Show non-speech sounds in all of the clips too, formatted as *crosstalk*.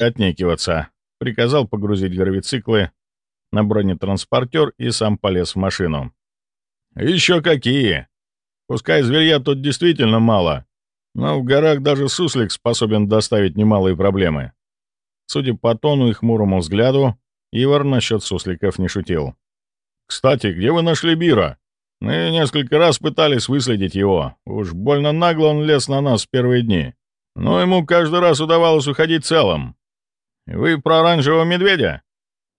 отнекиваться. Приказал погрузить гравициклы на бронетранспортер и сам полез в машину. «Еще какие! Пускай зверья тут действительно мало, но в горах даже суслик способен доставить немалые проблемы». Судя по тону и хмурому взгляду, Ивар насчет сусликов не шутил. «Кстати, где вы нашли Бира? Мы несколько раз пытались выследить его. Уж больно нагло он лез на нас в первые дни. Но ему каждый раз удавалось уходить целым. Вы про оранжевого медведя?»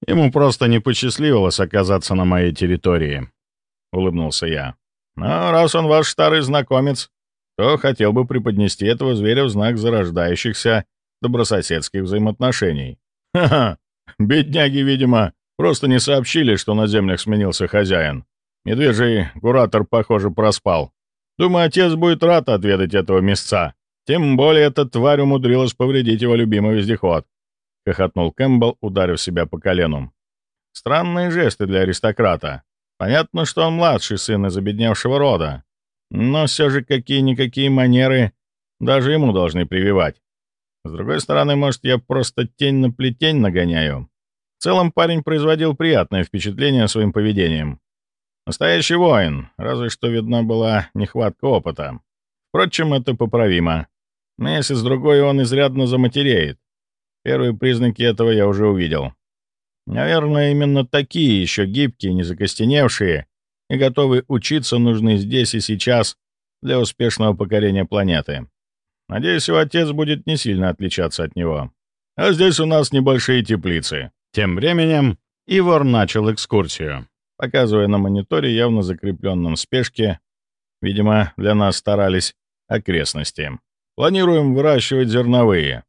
Ему просто не посчастливилось оказаться на моей территории, — улыбнулся я. «Но раз он ваш старый знакомец, то хотел бы преподнести этого зверя в знак зарождающихся добрососедских взаимоотношений. Ха-ха, бедняги, видимо, просто не сообщили, что на землях сменился хозяин. Медвежий куратор, похоже, проспал. Думаю, отец будет рад отведать этого мясца. Тем более эта тварь умудрилась повредить его любимый вездеход. — хохотнул Кэмпбелл, ударив себя по колену. «Странные жесты для аристократа. Понятно, что он младший сын из обедневшего рода. Но все же какие-никакие манеры даже ему должны прививать. С другой стороны, может, я просто тень на плетень нагоняю. В целом парень производил приятное впечатление своим поведением. Настоящий воин, разве что видна была нехватка опыта. Впрочем, это поправимо. Месяц-другой он изрядно заматереет. Первые признаки этого я уже увидел. Наверное, именно такие еще гибкие, не закостеневшие и готовые учиться нужны здесь и сейчас для успешного покорения планеты. Надеюсь, его отец будет не сильно отличаться от него. А здесь у нас небольшие теплицы. Тем временем Ивор начал экскурсию, показывая на мониторе, явно закрепленном спешке, видимо, для нас старались, окрестности. Планируем выращивать зерновые.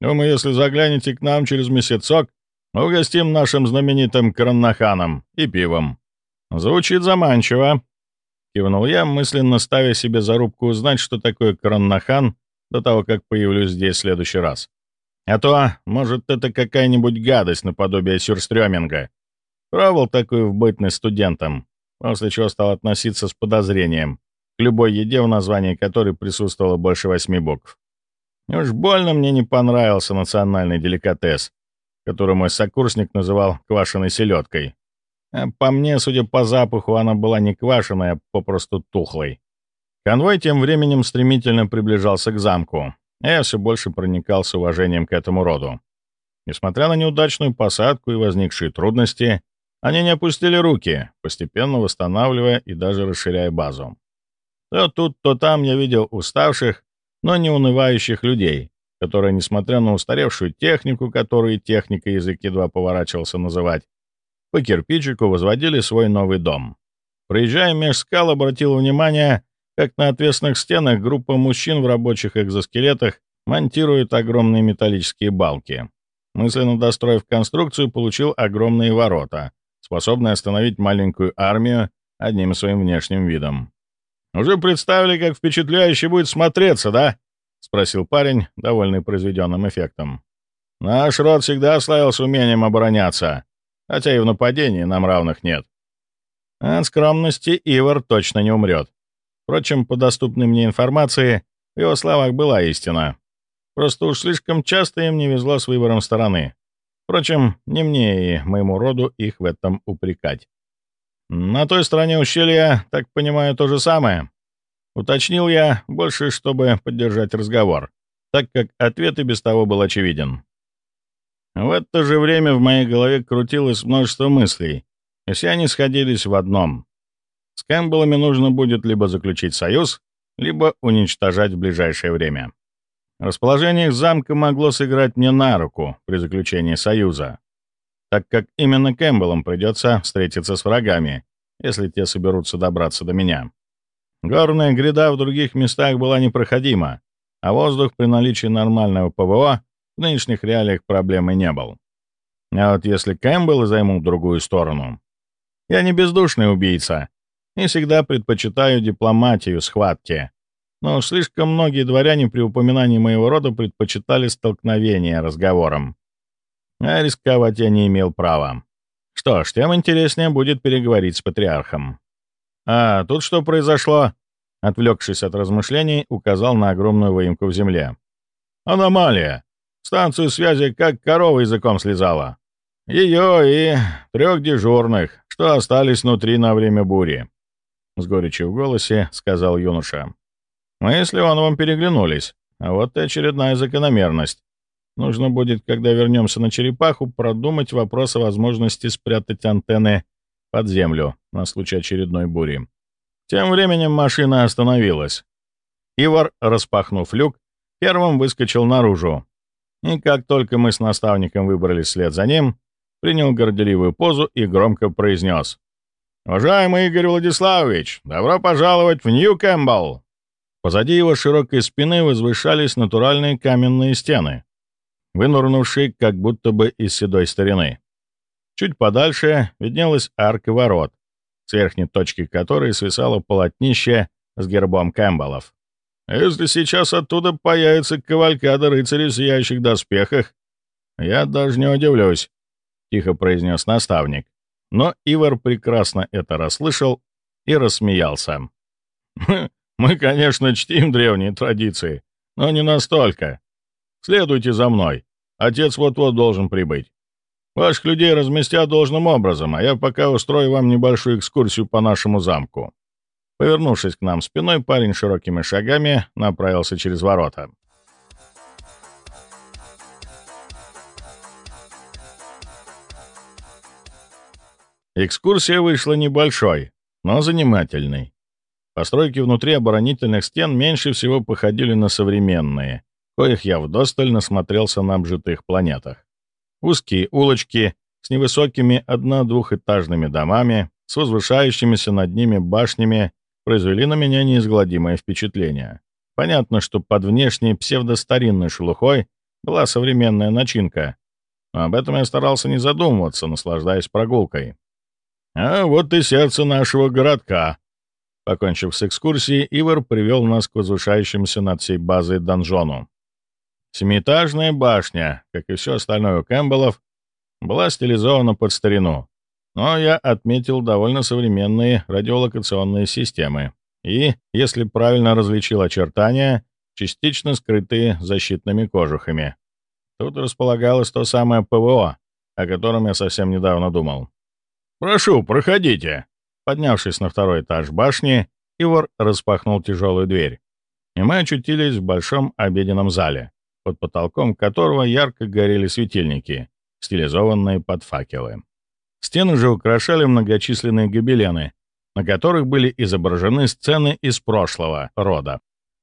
Думаю, если заглянете к нам через месяцок, угостим нашим знаменитым Краннаханом и пивом. Звучит заманчиво. Кивнул я, мысленно ставя себе зарубку узнать, что такое Краннахан, до того, как появлюсь здесь в следующий раз. А то, может, это какая-нибудь гадость наподобие сюрстрёминга. Пробовал такую в бытность студентом, после чего стал относиться с подозрением к любой еде, в названии которой присутствовало больше восьми букв. Уж больно мне не понравился национальный деликатес, который мой сокурсник называл квашеной селедкой. А по мне, судя по запаху, она была не квашеной, а попросту тухлой. Конвой тем временем стремительно приближался к замку, а я все больше проникал с уважением к этому роду. Несмотря на неудачную посадку и возникшие трудности, они не опустили руки, постепенно восстанавливая и даже расширяя базу. То тут, то там я видел уставших, но не унывающих людей, которые, несмотря на устаревшую технику, которую техника язык едва поворачивался называть, по кирпичику возводили свой новый дом. Проезжая меж скал, обратил внимание, как на отвесных стенах группа мужчин в рабочих экзоскелетах монтирует огромные металлические балки. Мысленно достроив конструкцию, получил огромные ворота, способные остановить маленькую армию одним своим внешним видом. «Уже представили, как впечатляюще будет смотреться, да?» — спросил парень, довольный произведенным эффектом. «Наш род всегда славился умением обороняться, хотя и в нападении нам равных нет. От скромности Ивар точно не умрет. Впрочем, по доступной мне информации, в его словах была истина. Просто уж слишком часто им не везло с выбором стороны. Впрочем, не мне и моему роду их в этом упрекать. «На той стороне ущелья, так понимаю, то же самое?» Уточнил я, больше чтобы поддержать разговор, так как ответ и без того был очевиден. В это же время в моей голове крутилось множество мыслей, и все они сходились в одном. С Кэмпбеллами нужно будет либо заключить союз, либо уничтожать в ближайшее время. Расположение их замка могло сыграть мне на руку при заключении союза так как именно Кэмпбеллам придется встретиться с врагами, если те соберутся добраться до меня. Горная гряда в других местах была непроходима, а воздух при наличии нормального ПВО в нынешних реалиях проблемы не был. А вот если Кэмпбеллы займут другую сторону... Я не бездушный убийца и всегда предпочитаю дипломатию схватки, но слишком многие дворяне при упоминании моего рода предпочитали столкновение разговором а рисковать я не имел права. Что ж, тем интереснее будет переговорить с патриархом. «А тут что произошло?» Отвлекшись от размышлений, указал на огромную выемку в земле. «Аномалия! Станцию связи как корова языком слезала. Ее и трех дежурных, что остались внутри на время бури. С горечью в голосе сказал юноша. Мы с Леоновым переглянулись, а вот и очередная закономерность. Нужно будет, когда вернемся на черепаху, продумать вопрос о возможности спрятать антенны под землю на случай очередной бури. Тем временем машина остановилась. Ивар, распахнув люк, первым выскочил наружу. И как только мы с наставником выбрались вслед за ним, принял горделивую позу и громко произнес. «Уважаемый Игорь Владиславович, добро пожаловать в Нью-Кэмпбелл!» Позади его широкой спины возвышались натуральные каменные стены, вынурнувшие как будто бы из седой старины. Чуть подальше виднелась арка ворот, с верхней точки которой свисало полотнище с гербом Кэмпбеллов. Если сейчас оттуда появится кавалькада рыцарей в сияющих доспехах, я даже не удивлюсь, — тихо произнес наставник. Но Ивар прекрасно это расслышал и рассмеялся. «Мы, конечно, чтим древние традиции, но не настолько. Следуйте за мной. Отец вот-вот должен прибыть. Ваших людей разместят должным образом, а я пока устрою вам небольшую экскурсию по нашему замку». Повернувшись к нам спиной, парень широкими шагами направился через ворота. Экскурсия вышла небольшой, но занимательной. Постройки внутри оборонительных стен меньше всего походили на современные, коих я вдосталь насмотрелся на обжитых планетах. Узкие улочки с невысокими одно-двухэтажными домами, с возвышающимися над ними башнями произвели на меня неизгладимое впечатление. Понятно, что под внешней псевдостаринной шелухой была современная начинка, но об этом я старался не задумываться, наслаждаясь прогулкой. А вот и сердце нашего городка. Покончив с экскурсией, Ивар привел нас к возвышающемуся над всей базой донжону. Семиэтажная башня, как и все остальное у Кэмпбеллов, была стилизована под старину но я отметил довольно современные радиолокационные системы и, если правильно различил очертания, частично скрытые защитными кожухами. Тут располагалось то самое ПВО, о котором я совсем недавно думал. «Прошу, проходите!» Поднявшись на второй этаж башни, Ивар распахнул тяжелую дверь, и мы очутились в большом обеденном зале, под потолком которого ярко горели светильники, стилизованные под факелы. Стены же украшали многочисленные гобелены, на которых были изображены сцены из прошлого рода.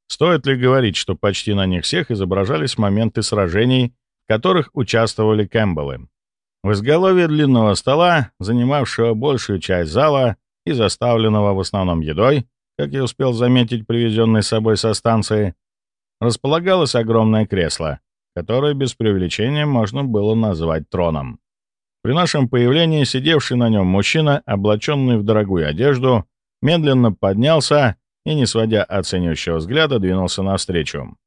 Стоит ли говорить, что почти на них всех изображались моменты сражений, в которых участвовали Кэмпбеллы? В изголовье длинного стола, занимавшего большую часть зала и заставленного в основном едой, как я успел заметить привезенной с собой со станции, располагалось огромное кресло, которое без преувеличения можно было назвать троном. При нашем появлении сидевший на нем мужчина, облаченный в дорогую одежду, медленно поднялся и, не сводя оценивающего взгляда, двинулся навстречу.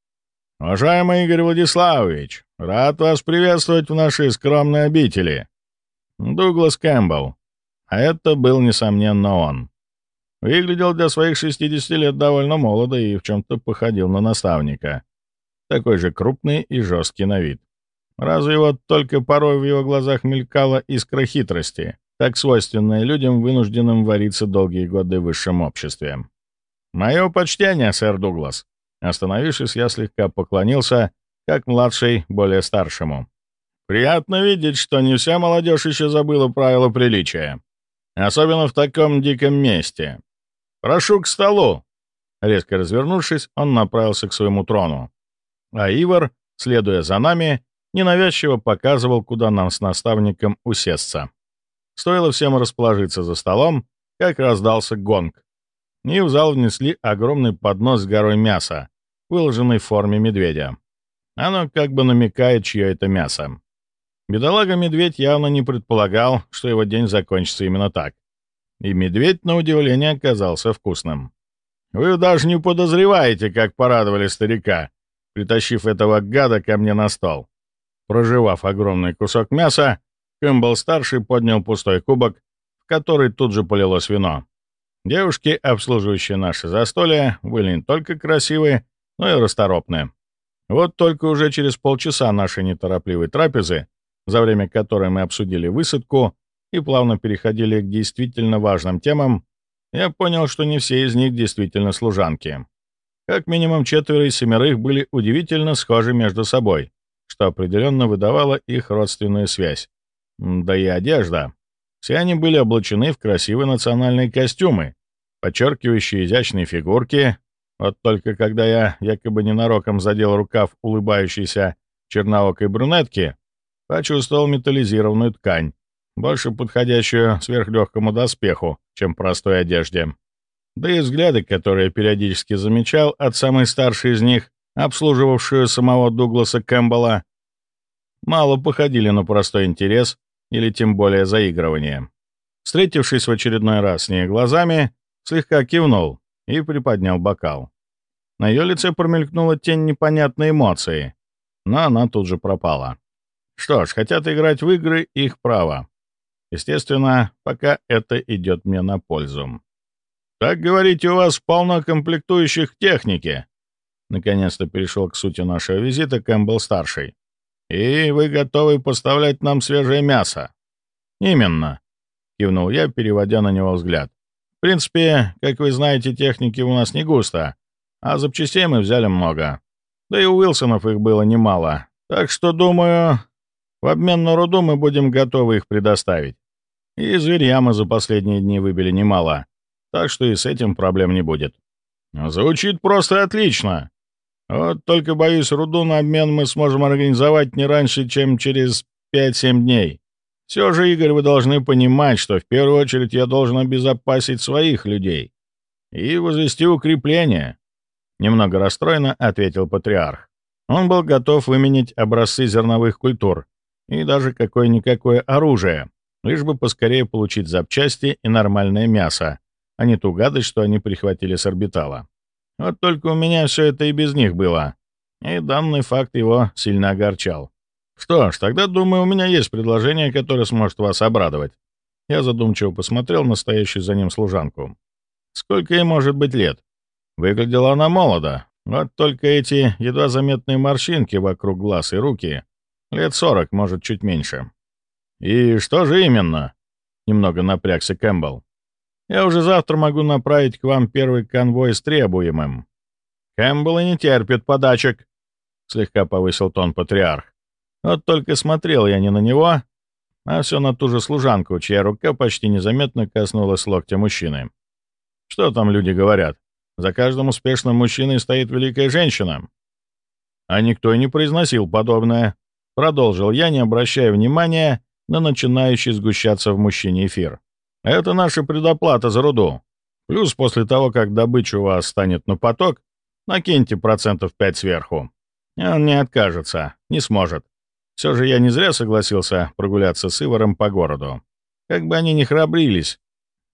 «Уважаемый Игорь Владиславович, рад вас приветствовать в нашей скромной обители. Дуглас Кэмпбелл. А это был, несомненно, он. Выглядел для своих 60 лет довольно молодо и в чем-то походил на наставника. Такой же крупный и жесткий на вид. Разве вот только порой в его глазах мелькала искра хитрости, так свойственная людям, вынужденным вариться долгие годы в высшем обществе. «Мое почтение, сэр Дуглас!» Остановившись, я слегка поклонился, как младший, более старшему. «Приятно видеть, что не вся молодежь еще забыла правила приличия. Особенно в таком диком месте. Прошу к столу!» Резко развернувшись, он направился к своему трону. А Ивар, следуя за нами, ненавязчиво показывал, куда нам с наставником усесться. Стоило всем расположиться за столом, как раздался гонг. И в зал внесли огромный поднос с горой мяса, выложенный в форме медведя. Оно как бы намекает, чье это мясо. Бедолага-медведь явно не предполагал, что его день закончится именно так. И медведь, на удивление, оказался вкусным. «Вы даже не подозреваете, как порадовали старика, притащив этого гада ко мне на стол. Проживав огромный кусок мяса, Кэмпбелл-старший поднял пустой кубок, в который тут же полилось вино. Девушки, обслуживающие наше застолье, были не только красивые, но и расторопные. Вот только уже через полчаса нашей неторопливой трапезы, за время которой мы обсудили высадку и плавно переходили к действительно важным темам, я понял, что не все из них действительно служанки. Как минимум четверо из семерых были удивительно схожи между собой, что определенно выдавало их родственную связь. Да и одежда. Все они были облачены в красивые национальные костюмы, подчеркивающие изящные фигурки. Вот только когда я якобы ненароком задел рукав улыбающейся черноокой брюнетки, почувствовал металлизированную ткань, больше подходящую сверхлегкому доспеху, чем простой одежде. Да и взгляды, которые периодически замечал от самой старшей из них, обслуживавшую самого Дугласа Кэмпбелла, мало походили на простой интерес или тем более заигрывание. Встретившись в очередной раз с ней глазами, слегка кивнул и приподнял бокал. На ее лице промелькнула тень непонятной эмоции, но она тут же пропала. Что ж, хотят играть в игры — их право. Естественно, пока это идет мне на пользу. «Так, говорите, у вас полно комплектующих техники?» Наконец-то перешел к сути нашего визита Кэмпбелл-старший. «И вы готовы поставлять нам свежее мясо?» «Именно», — кивнул я, переводя на него взгляд. «В принципе, как вы знаете, техники у нас не густо, а запчастей мы взяли много. Да и у Уилсонов их было немало. Так что, думаю, в обмен на руду мы будем готовы их предоставить. И зверья мы за последние дни выбили немало, так что и с этим проблем не будет. Звучит просто отлично. Вот только, боюсь, руду на обмен мы сможем организовать не раньше, чем через 5-7 дней. Все же, Игорь, вы должны понимать, что в первую очередь я должен обезопасить своих людей и возвести укрепление. Немного расстроенно ответил патриарх. Он был готов выменить образцы зерновых культур, и даже какое-никакое оружие, лишь бы поскорее получить запчасти и нормальное мясо, а не ту гадость, что они прихватили с орбитала. Вот только у меня все это и без них было, и данный факт его сильно огорчал. Что ж, тогда, думаю, у меня есть предложение, которое сможет вас обрадовать. Я задумчиво посмотрел на стоящую за ним служанку. Сколько ей может быть лет? Выглядела она молодо, вот только эти едва заметные морщинки вокруг глаз и руки Лет сорок, может, чуть меньше. «И что же именно?» — немного напрягся Кэмпбелл. «Я уже завтра могу направить к вам первый конвой с требуемым». «Кэмпбелл и не терпит подачек», — слегка повысил тон патриарх. Вот только смотрел я не на него, а все на ту же служанку, чья рука почти незаметно коснулась локтя мужчины. Что там люди говорят? За каждым успешным мужчиной стоит великая женщина. А никто и не произносил подобное. Продолжил я, не обращая внимания на начинающий сгущаться в мужчине эфир. Это наша предоплата за руду. Плюс после того, как добыча у вас станет на поток, накиньте процентов 5 сверху. Он не откажется, не сможет. Все же я не зря согласился прогуляться с Иваром по городу. Как бы они ни храбрились,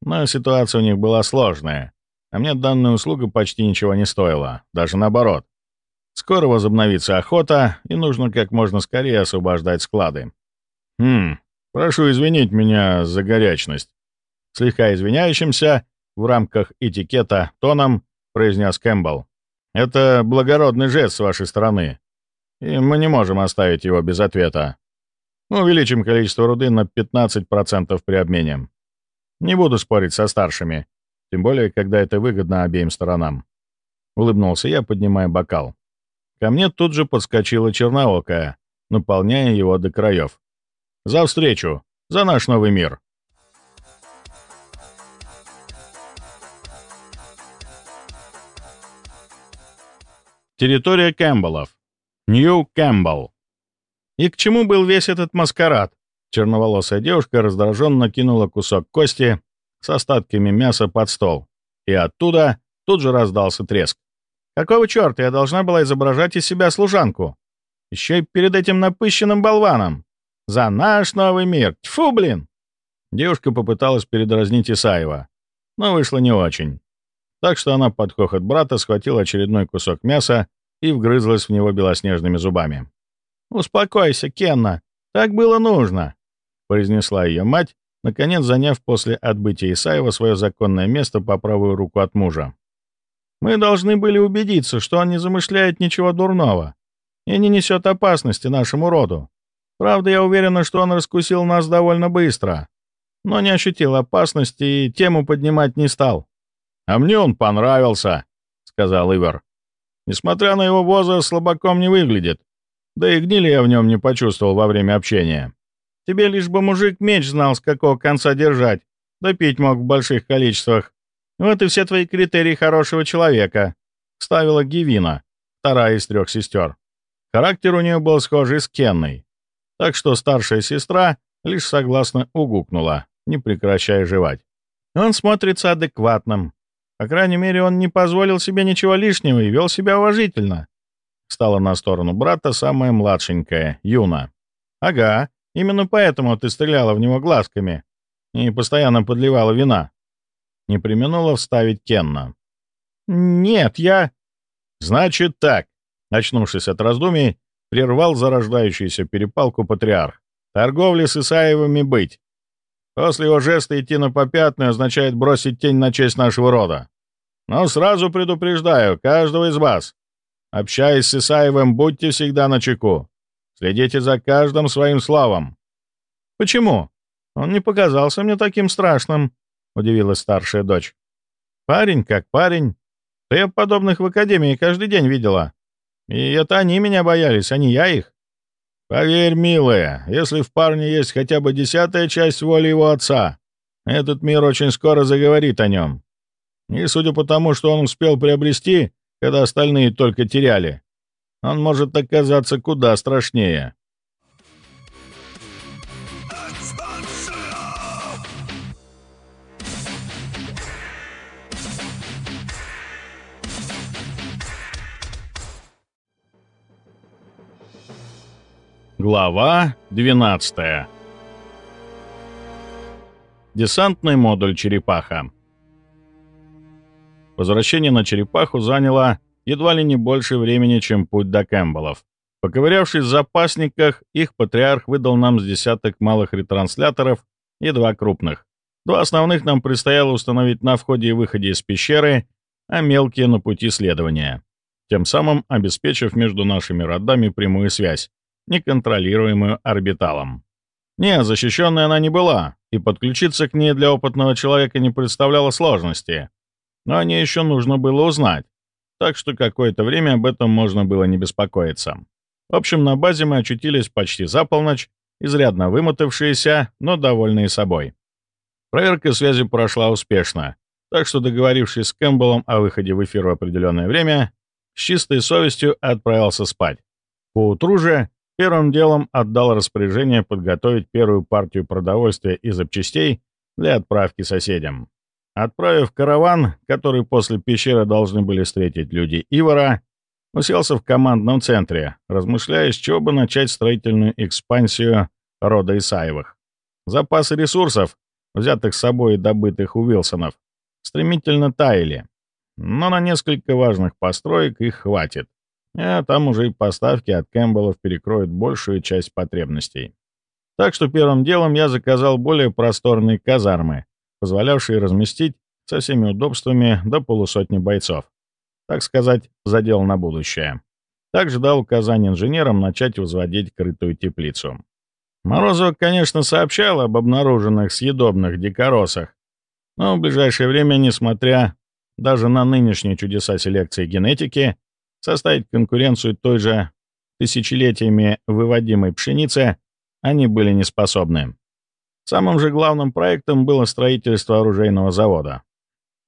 но ситуация у них была сложная, а мне данная услуга почти ничего не стоила, даже наоборот. Скоро возобновится охота, и нужно как можно скорее освобождать склады. Хм, прошу извинить меня за горячность. Слегка извиняющимся, в рамках этикета тоном, произнес Кэмпбелл. Это благородный жест с вашей стороны, и мы не можем оставить его без ответа. Мы увеличим количество руды на 15% при обмене. Не буду спорить со старшими, тем более, когда это выгодно обеим сторонам. Улыбнулся я, поднимая бокал. Ко мне тут же подскочила черноокая, наполняя его до краев. «За встречу! За наш новый мир!» Территория Кэмпбеллов. Нью Кэмпбелл. И к чему был весь этот маскарад? Черноволосая девушка раздраженно кинула кусок кости с остатками мяса под стол. И оттуда тут же раздался треск. Какого черта я должна была изображать из себя служанку? Еще и перед этим напыщенным болваном. За наш новый мир. Тьфу, блин!» Девушка попыталась передразнить Исаева, но вышло не очень. Так что она под хохот брата схватила очередной кусок мяса и вгрызлась в него белоснежными зубами. «Успокойся, Кенна, так было нужно», — произнесла ее мать, наконец заняв после отбытия Исаева свое законное место по правую руку от мужа. Мы должны были убедиться, что он не замышляет ничего дурного. и не несет опасности нашему роду. Правда, я уверена, что он раскусил нас довольно быстро, но не ощутил опасности и тему поднимать не стал. «А мне он понравился», — сказал Ивар. «Несмотря на его возраст, слабаком не выглядит. Да и гнили я в нем не почувствовал во время общения. Тебе лишь бы мужик меч знал, с какого конца держать, да пить мог в больших количествах. Вот и все твои критерии хорошего человека», — ставила Гивина, вторая из трех сестер. Характер у нее был схожий с Кенной, так что старшая сестра лишь согласно угукнула, не прекращая жевать. Он смотрится адекватным. По крайней мере, он не позволил себе ничего лишнего и вел себя уважительно. Стала на сторону брата самая младшенькая, Юна. «Ага, именно поэтому ты стреляла в него глазками и постоянно подливала вина». Не применула вставить Кенна. «Нет, я...» «Значит так», Очнувшись от раздумий, прервал зарождающуюся перепалку патриарх. «Торговли с Исаевыми быть. После его жеста идти на попятную означает бросить тень на честь нашего рода. Но сразу предупреждаю каждого из вас. Общаясь с Исаевым, будьте всегда на чеку. Следите за каждым своим словом». «Почему? Он не показался мне таким страшным», — удивилась старшая дочь. «Парень как парень. Да я подобных в академии каждый день видела. И это они меня боялись, а не я их. Поверь, милая, если в парне есть хотя бы десятая часть воли его отца, этот мир очень скоро заговорит о нем. И судя по тому, что он успел приобрести, когда остальные только теряли, он может оказаться куда страшнее. Глава 12 Десантный модуль «Черепаха» Возвращение на «Черепаху» заняло едва ли не больше времени, чем путь до Кэмпбеллов. Поковырявшись в запасниках, их патриарх выдал нам с десяток малых ретрансляторов и два крупных. Два основных нам предстояло установить на входе и выходе из пещеры, а мелкие — на пути следования, тем самым обеспечив между нашими родами прямую связь неконтролируемую орбиталом. Не, защищенной она не была, и подключиться к ней для опытного человека не представляло сложности. Но о ней еще нужно было узнать, так что какое-то время об этом можно было не беспокоиться. В общем, на базе мы очутились почти за полночь, изрядно вымотавшиеся, но довольные собой. Проверка связи прошла успешно, так что, договорившись с Кэмпбеллом о выходе в эфир в определенное время, с чистой совестью отправился спать. Поутру же Первым делом отдал распоряжение подготовить первую партию продовольствия и запчастей для отправки соседям. Отправив караван, который после пещеры должны были встретить люди Ивара, уселся в командном центре, размышляя, с чего бы начать строительную экспансию рода Исаевых. Запасы ресурсов, взятых с собой и добытых у Вилсонов, стремительно таяли, но на несколько важных построек их хватит. А там уже и поставки от Кэмпбеллов перекроют большую часть потребностей. Так что первым делом я заказал более просторные казармы, позволявшие разместить со всеми удобствами до полусотни бойцов. Так сказать, задел на будущее. Также дал указание инженерам начать возводить крытую теплицу. Морозов, конечно, сообщал об обнаруженных съедобных дикоросах, но в ближайшее время, несмотря даже на нынешние чудеса селекции генетики, Составить конкуренцию той же тысячелетиями выводимой пшеницы они были не способны. Самым же главным проектом было строительство оружейного завода.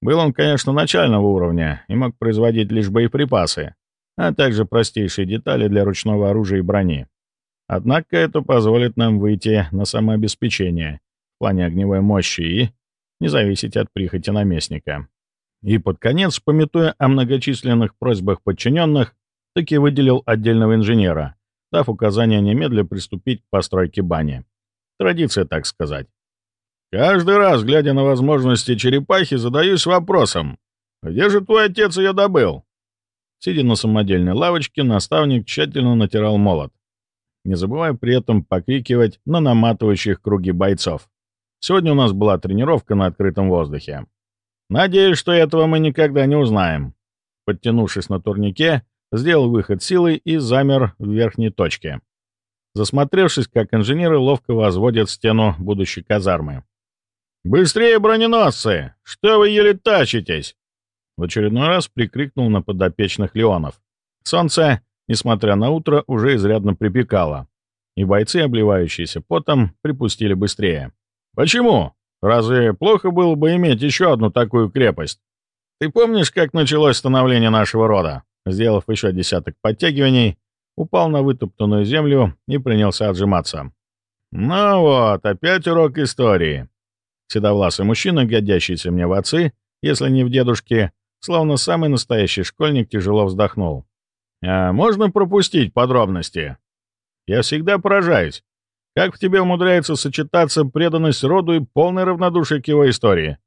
Был он, конечно, начального уровня и мог производить лишь боеприпасы, а также простейшие детали для ручного оружия и брони. Однако это позволит нам выйти на самообеспечение в плане огневой мощи и не зависеть от прихоти наместника. И под конец, пометуя о многочисленных просьбах подчиненных, таки выделил отдельного инженера, дав указание немедля приступить к постройке бани. Традиция, так сказать. Каждый раз, глядя на возможности черепахи, задаюсь вопросом, где же твой отец ее добыл? Сидя на самодельной лавочке, наставник тщательно натирал молот, не забывая при этом покрикивать на наматывающих круги бойцов. Сегодня у нас была тренировка на открытом воздухе. Надеюсь, что этого мы никогда не узнаем. Подтянувшись на турнике, сделал выход силой и замер в верхней точке, засмотревшись, как инженеры ловко возводят стену будущей казармы. «Быстрее, броненосцы! Что вы еле тащитесь?» В очередной раз прикрикнул на подопечных Леонов. Солнце, несмотря на утро, уже изрядно припекало, и бойцы, обливающиеся потом, припустили быстрее. «Почему? Разве плохо было бы иметь еще одну такую крепость? Ты помнишь, как началось становление нашего рода?» Сделав еще десяток подтягиваний, упал на вытоптанную землю и принялся отжиматься. «Ну вот, опять урок истории». Седовласый мужчина, годящийся мне в отцы, если не в дедушке, словно самый настоящий школьник, тяжело вздохнул. «А можно пропустить подробности? Я всегда поражаюсь, как в тебе умудряется сочетаться преданность роду и полное равнодушие к его истории.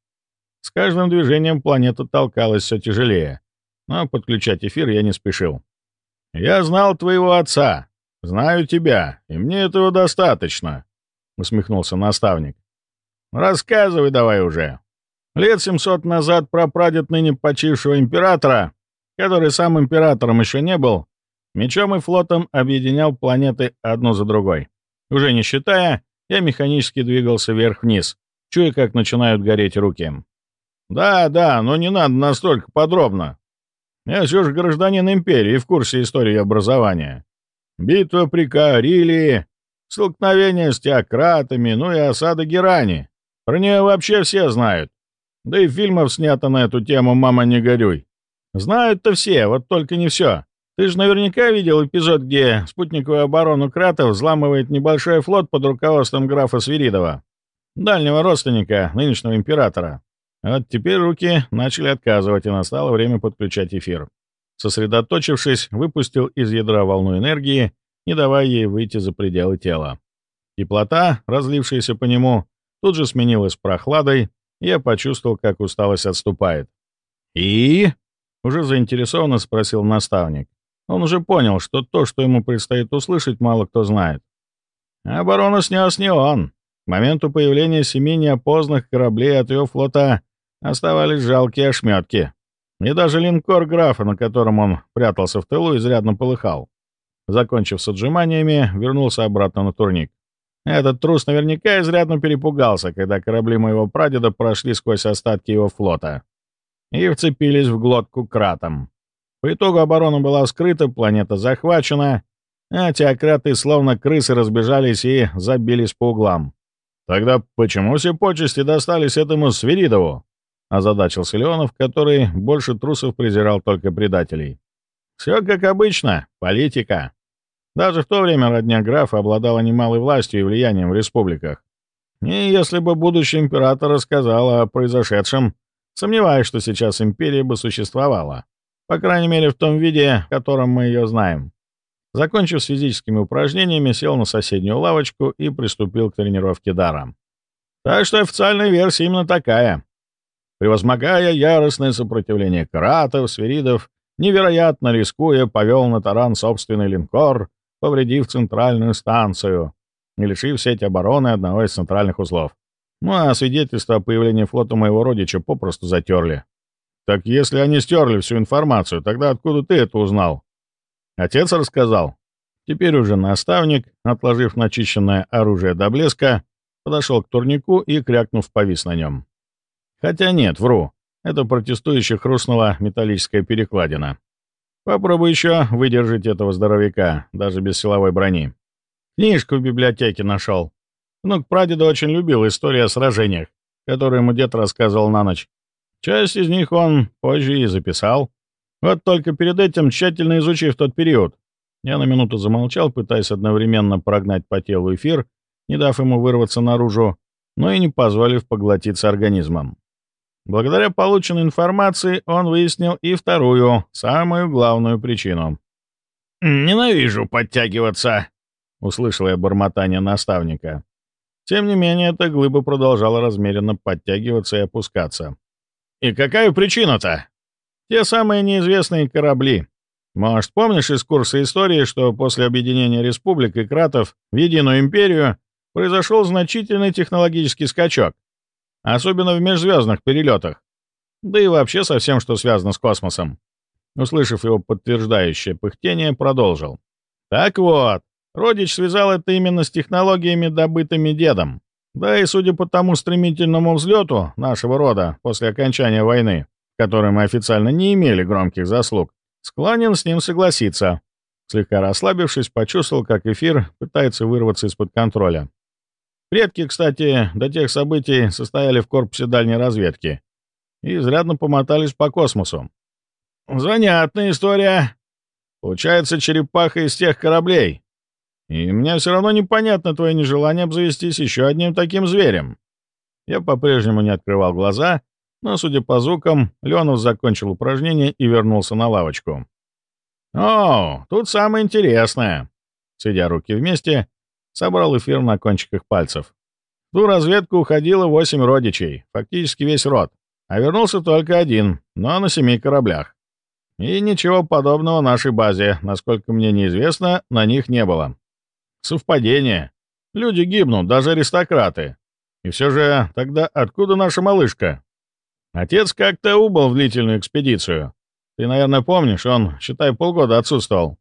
С каждым движением планета толкалась все тяжелее, но подключать эфир я не спешил. «Я знал твоего отца, знаю тебя, и мне этого достаточно», — усмехнулся наставник. «Рассказывай давай уже. Лет семьсот назад прапрадед ныне почившего императора, который сам императором еще не был, мечом и флотом объединял планеты одну за другой. Уже не считая, я механически двигался вверх-вниз, чуя, как начинают гореть руки. «Да, да, но не надо настолько подробно. Я все же гражданин империи в курсе истории образования. Битва при Карелии, столкновение с теократами, ну и осада Герани. Про нее вообще все знают. Да и фильмов снято на эту тему «Мама, не горюй». Знают-то все, вот только не все. Ты же наверняка видел эпизод, где спутниковую оборону Кратов взламывает небольшой флот под руководством графа Свиридова, дальнего родственника нынешнего императора. Вот теперь руки начали отказывать, и настало время подключать эфир. Сосредоточившись, выпустил из ядра волну энергии, не давая ей выйти за пределы тела. Теплота, разлившаяся по нему, тут же сменилась прохладой, я почувствовал, как усталость отступает. «И?» — уже заинтересованно спросил наставник. Он уже понял, что то, что ему предстоит услышать, мало кто знает. Оборону снес не он. К моменту появления семи неопознанных кораблей от его флота оставались жалкие ошметки. И даже линкор графа, на котором он прятался в тылу, изрядно полыхал. Закончив с отжиманиями, вернулся обратно на турник. Этот трус наверняка изрядно перепугался, когда корабли моего прадеда прошли сквозь остатки его флота и вцепились в глотку кратом. По итогу оборона была вскрыта, планета захвачена, а теократы словно крысы разбежались и забились по углам. «Тогда почему все почести достались этому Свиридову?» — озадачился Леонов, который больше трусов презирал только предателей. «Все как обычно, политика. Даже в то время родня графа обладала немалой властью и влиянием в республиках. И если бы будущий император рассказал о произошедшем, сомневаюсь, что сейчас империя бы существовала. По крайней мере, в том виде, в котором мы ее знаем. Закончив с физическими упражнениями, сел на соседнюю лавочку и приступил к тренировке дара. Так что официальная версия именно такая. Превозмогая яростное сопротивление кратов, свиридов, невероятно рискуя, повел на таран собственный линкор, повредив центральную станцию и лишив сеть обороны одного из центральных узлов. Ну а свидетельство о появлении флота моего родича попросту затерли. Так если они стерли всю информацию, тогда откуда ты это узнал? Отец рассказал. Теперь уже наставник, отложив начищенное оружие до блеска, подошел к турнику и, крякнув, повис на нем. Хотя нет, вру. Это протестующих хрустнула металлическая перекладина. Попробуй еще выдержать этого здоровяка, даже без силовой брони. Книжку в библиотеке нашел. Внук прадеда очень любил истории о сражениях, которые ему дед рассказывал на ночь. Часть из них он позже и записал. Вот только перед этим тщательно изучив тот период. Я на минуту замолчал, пытаясь одновременно прогнать по телу эфир, не дав ему вырваться наружу, но и не позволив поглотиться организмом. Благодаря полученной информации он выяснил и вторую, самую главную причину. «Ненавижу подтягиваться», — услышал я бормотание наставника. Тем не менее, эта глыба продолжала размеренно подтягиваться и опускаться. «И какая причина-то?» «Те самые неизвестные корабли. Может, помнишь из курса истории, что после объединения республик и кратов в единую империю произошел значительный технологический скачок? особенно в межзвездных перелетах, да и вообще со всем, что связано с космосом. услышав его подтверждающее пыхтение, продолжил. «Так вот, родич связал это именно с технологиями, добытыми дедом. Да и судя по тому стремительному взлету нашего рода после окончания войны, в которой мы официально не имели громких заслуг, склонен с ним согласиться. Слегка расслабившись, почувствовал, как эфир пытается вырваться из-под контроля. Предки, кстати, до тех событий состояли в корпусе дальней разведки и изрядно помотались по космосу. «Занятная история. Получается, черепаха из тех кораблей. И мне все равно непонятно твое нежелание обзавестись еще одним таким зверем». Я по-прежнему не открывал глаза, но, судя по звукам, Леонов закончил упражнение и вернулся на лавочку. «О, тут самое интересное!» Сидя руки вместе, собрал эфир на кончиках пальцев. В ту разведку уходило восемь родичей, фактически весь род, а вернулся только один, но на семи кораблях. И ничего подобного нашей базе, насколько мне неизвестно, на них не было. Совпадение. Люди гибнут, даже аристократы. И все же тогда откуда наша малышка? Отец как-то убыл в длительную экспедицию. Ты, наверное, помнишь, он, считай, полгода отсутствовал.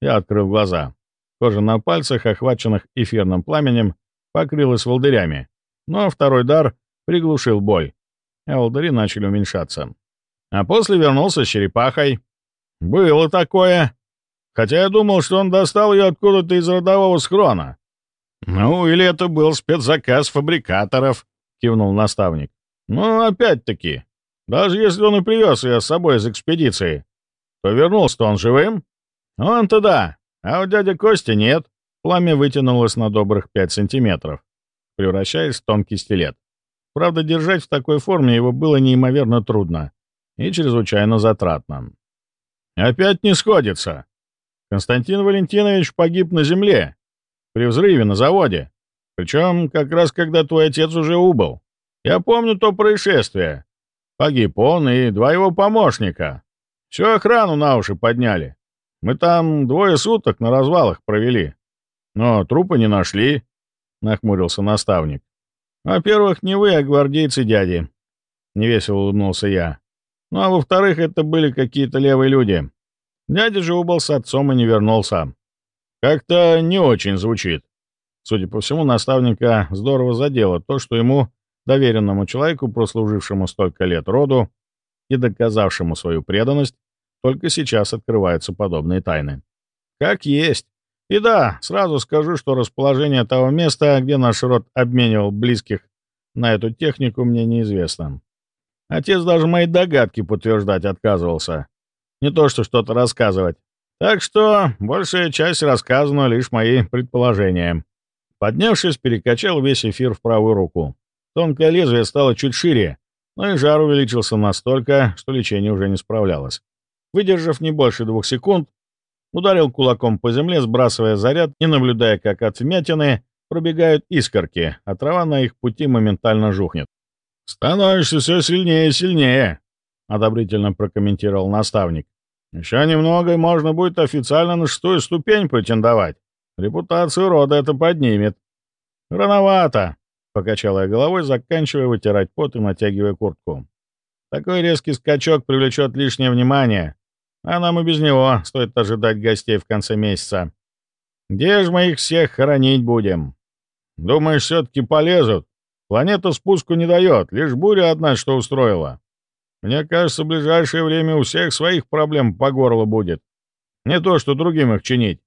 Я открыл глаза. Кожа на пальцах, охваченных эфирным пламенем, покрылась волдырями. Но второй дар приглушил боль, а волдыри начали уменьшаться. А после вернулся с черепахой. Было такое. Хотя я думал, что он достал ее откуда-то из родового схрона. «Ну, или это был спецзаказ фабрикаторов», — кивнул наставник. «Ну, опять-таки, даже если он и привез ее с собой из экспедиции, то вернулся-то он живым? Он-то да, а у дяди Кости нет». Пламя вытянулось на добрых пять сантиметров, превращаясь в тонкий стилет. Правда, держать в такой форме его было неимоверно трудно и чрезвычайно затратно. «Опять не сходится. Константин Валентинович погиб на земле, при взрыве на заводе, причем как раз когда твой отец уже убыл. Я помню то происшествие. Погиб он и два его помощника. Всю охрану на уши подняли. Мы там двое суток на развалах провели. Но трупы не нашли, — нахмурился наставник. Во-первых, не вы, а гвардейцы дяди. Невесело улыбнулся я. Ну а во-вторых, это были какие-то левые люди. Дядя же убыл с отцом и не вернулся. Как-то не очень звучит. Судя по всему, наставника здорово задело то, что ему доверенному человеку, прослужившему столько лет роду и доказавшему свою преданность, только сейчас открываются подобные тайны. Как есть. И да, сразу скажу, что расположение того места, где наш род обменивал близких на эту технику, мне неизвестно. Отец даже мои догадки подтверждать отказывался. Не то что что-то рассказывать. Так что большая часть рассказана лишь мои предположения. Поднявшись, перекачал весь эфир в правую руку. Тонкое лезвие стало чуть шире, но и жар увеличился настолько, что лечение уже не справлялось. Выдержав не больше двух секунд, ударил кулаком по земле, сбрасывая заряд и наблюдая, как от вмятины пробегают искорки, а трава на их пути моментально жухнет. «Становишься все сильнее и сильнее», — одобрительно прокомментировал наставник. «Еще немного, и можно будет официально на шестую ступень претендовать. Репутацию рода это поднимет». «Рановато», Покачал я головой, заканчивая вытирать пот и натягивая куртку. Такой резкий скачок привлечет лишнее внимание, а нам и без него стоит ожидать гостей в конце месяца. Где же мы их всех хоронить будем? Думаешь, все-таки полезут? Планета спуску не дает, лишь буря одна что устроила. Мне кажется, в ближайшее время у всех своих проблем по горло будет. Не то, что другим их чинить.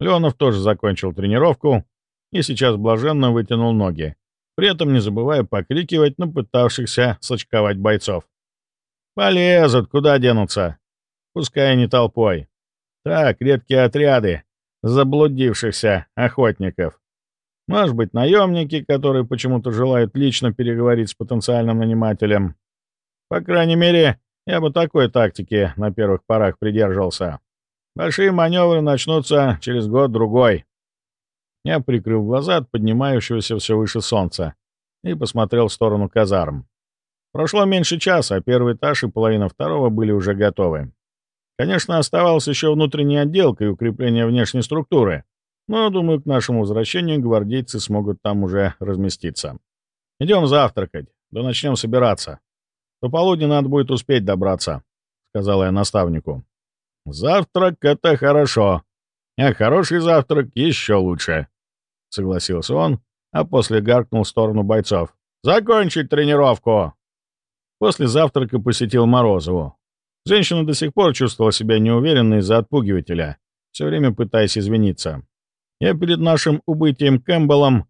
Леонов тоже закончил тренировку и сейчас блаженно вытянул ноги, при этом не забывая покрикивать на пытавшихся сочковать бойцов. «Полезут, куда денутся? Пускай не толпой. Так, редкие отряды заблудившихся охотников. Может быть, наемники, которые почему-то желают лично переговорить с потенциальным нанимателем. По крайней мере, я бы такой тактики на первых порах придерживался. Большие маневры начнутся через год-другой. Я прикрыл глаза от поднимающегося все выше солнца и посмотрел в сторону казарм. Прошло меньше часа, а первый этаж и половина второго были уже готовы. Конечно, оставалась еще внутренняя отделка и укрепление внешней структуры, но, думаю, к нашему возвращению гвардейцы смогут там уже разместиться. Идем завтракать, да начнем собираться. До полудня надо будет успеть добраться, — сказал я наставнику. «Завтрак — это хорошо, а хороший завтрак еще лучше», — согласился он, а после гаркнул в сторону бойцов. «Закончить тренировку!» После завтрака посетил Морозову. Женщина до сих пор чувствовала себя неуверенно из-за отпугивателя, все время пытаясь извиниться. Я перед нашим убытием Кэмпбеллом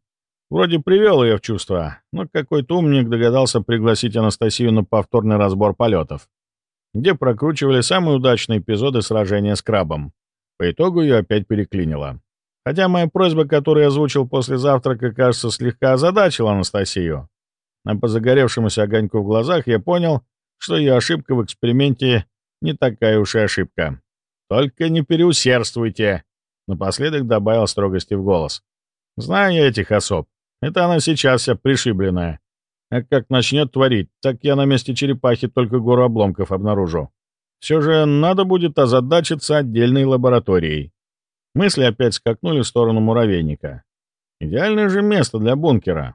вроде привел ее в чувство, но какой-то умник догадался пригласить Анастасию на повторный разбор полетов, где прокручивали самые удачные эпизоды сражения с крабом. По итогу ее опять переклинило. Хотя моя просьба, которую я озвучил после завтрака, кажется, слегка озадачила Анастасию. А по загоревшемуся огоньку в глазах я понял, что ее ошибка в эксперименте не такая уж и ошибка. «Только не переусердствуйте», — напоследок добавил строгости в голос. «Знаю я этих особ. Это она сейчас вся пришибленная. А как начнет творить, так я на месте черепахи только гору обломков обнаружу. Все же надо будет озадачиться отдельной лабораторией. Мысли опять скакнули в сторону муравейника. Идеальное же место для бункера.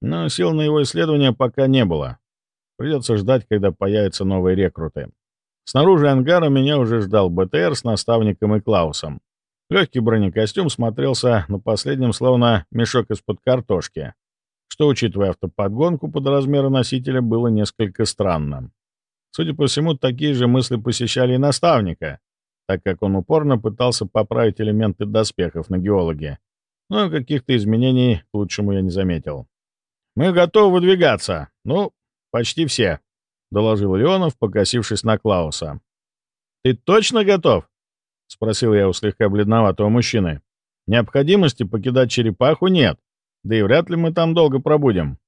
Но сил на его исследование пока не было. Придется ждать, когда появятся новые рекруты. Снаружи ангара меня уже ждал БТР с наставником и Клаусом. Легкий бронекостюм смотрелся на последнем словно мешок из-под картошки, что, учитывая автоподгонку под размеры носителя, было несколько странно. Судя по всему, такие же мысли посещали и наставника, так как он упорно пытался поправить элементы доспехов на геологе, но каких-то изменений к лучшему я не заметил. «Мы готовы выдвигаться. Ну, почти все», — доложил Леонов, покосившись на Клауса. «Ты точно готов?» — спросил я у слегка бледноватого мужчины. «Необходимости покидать черепаху нет, да и вряд ли мы там долго пробудем».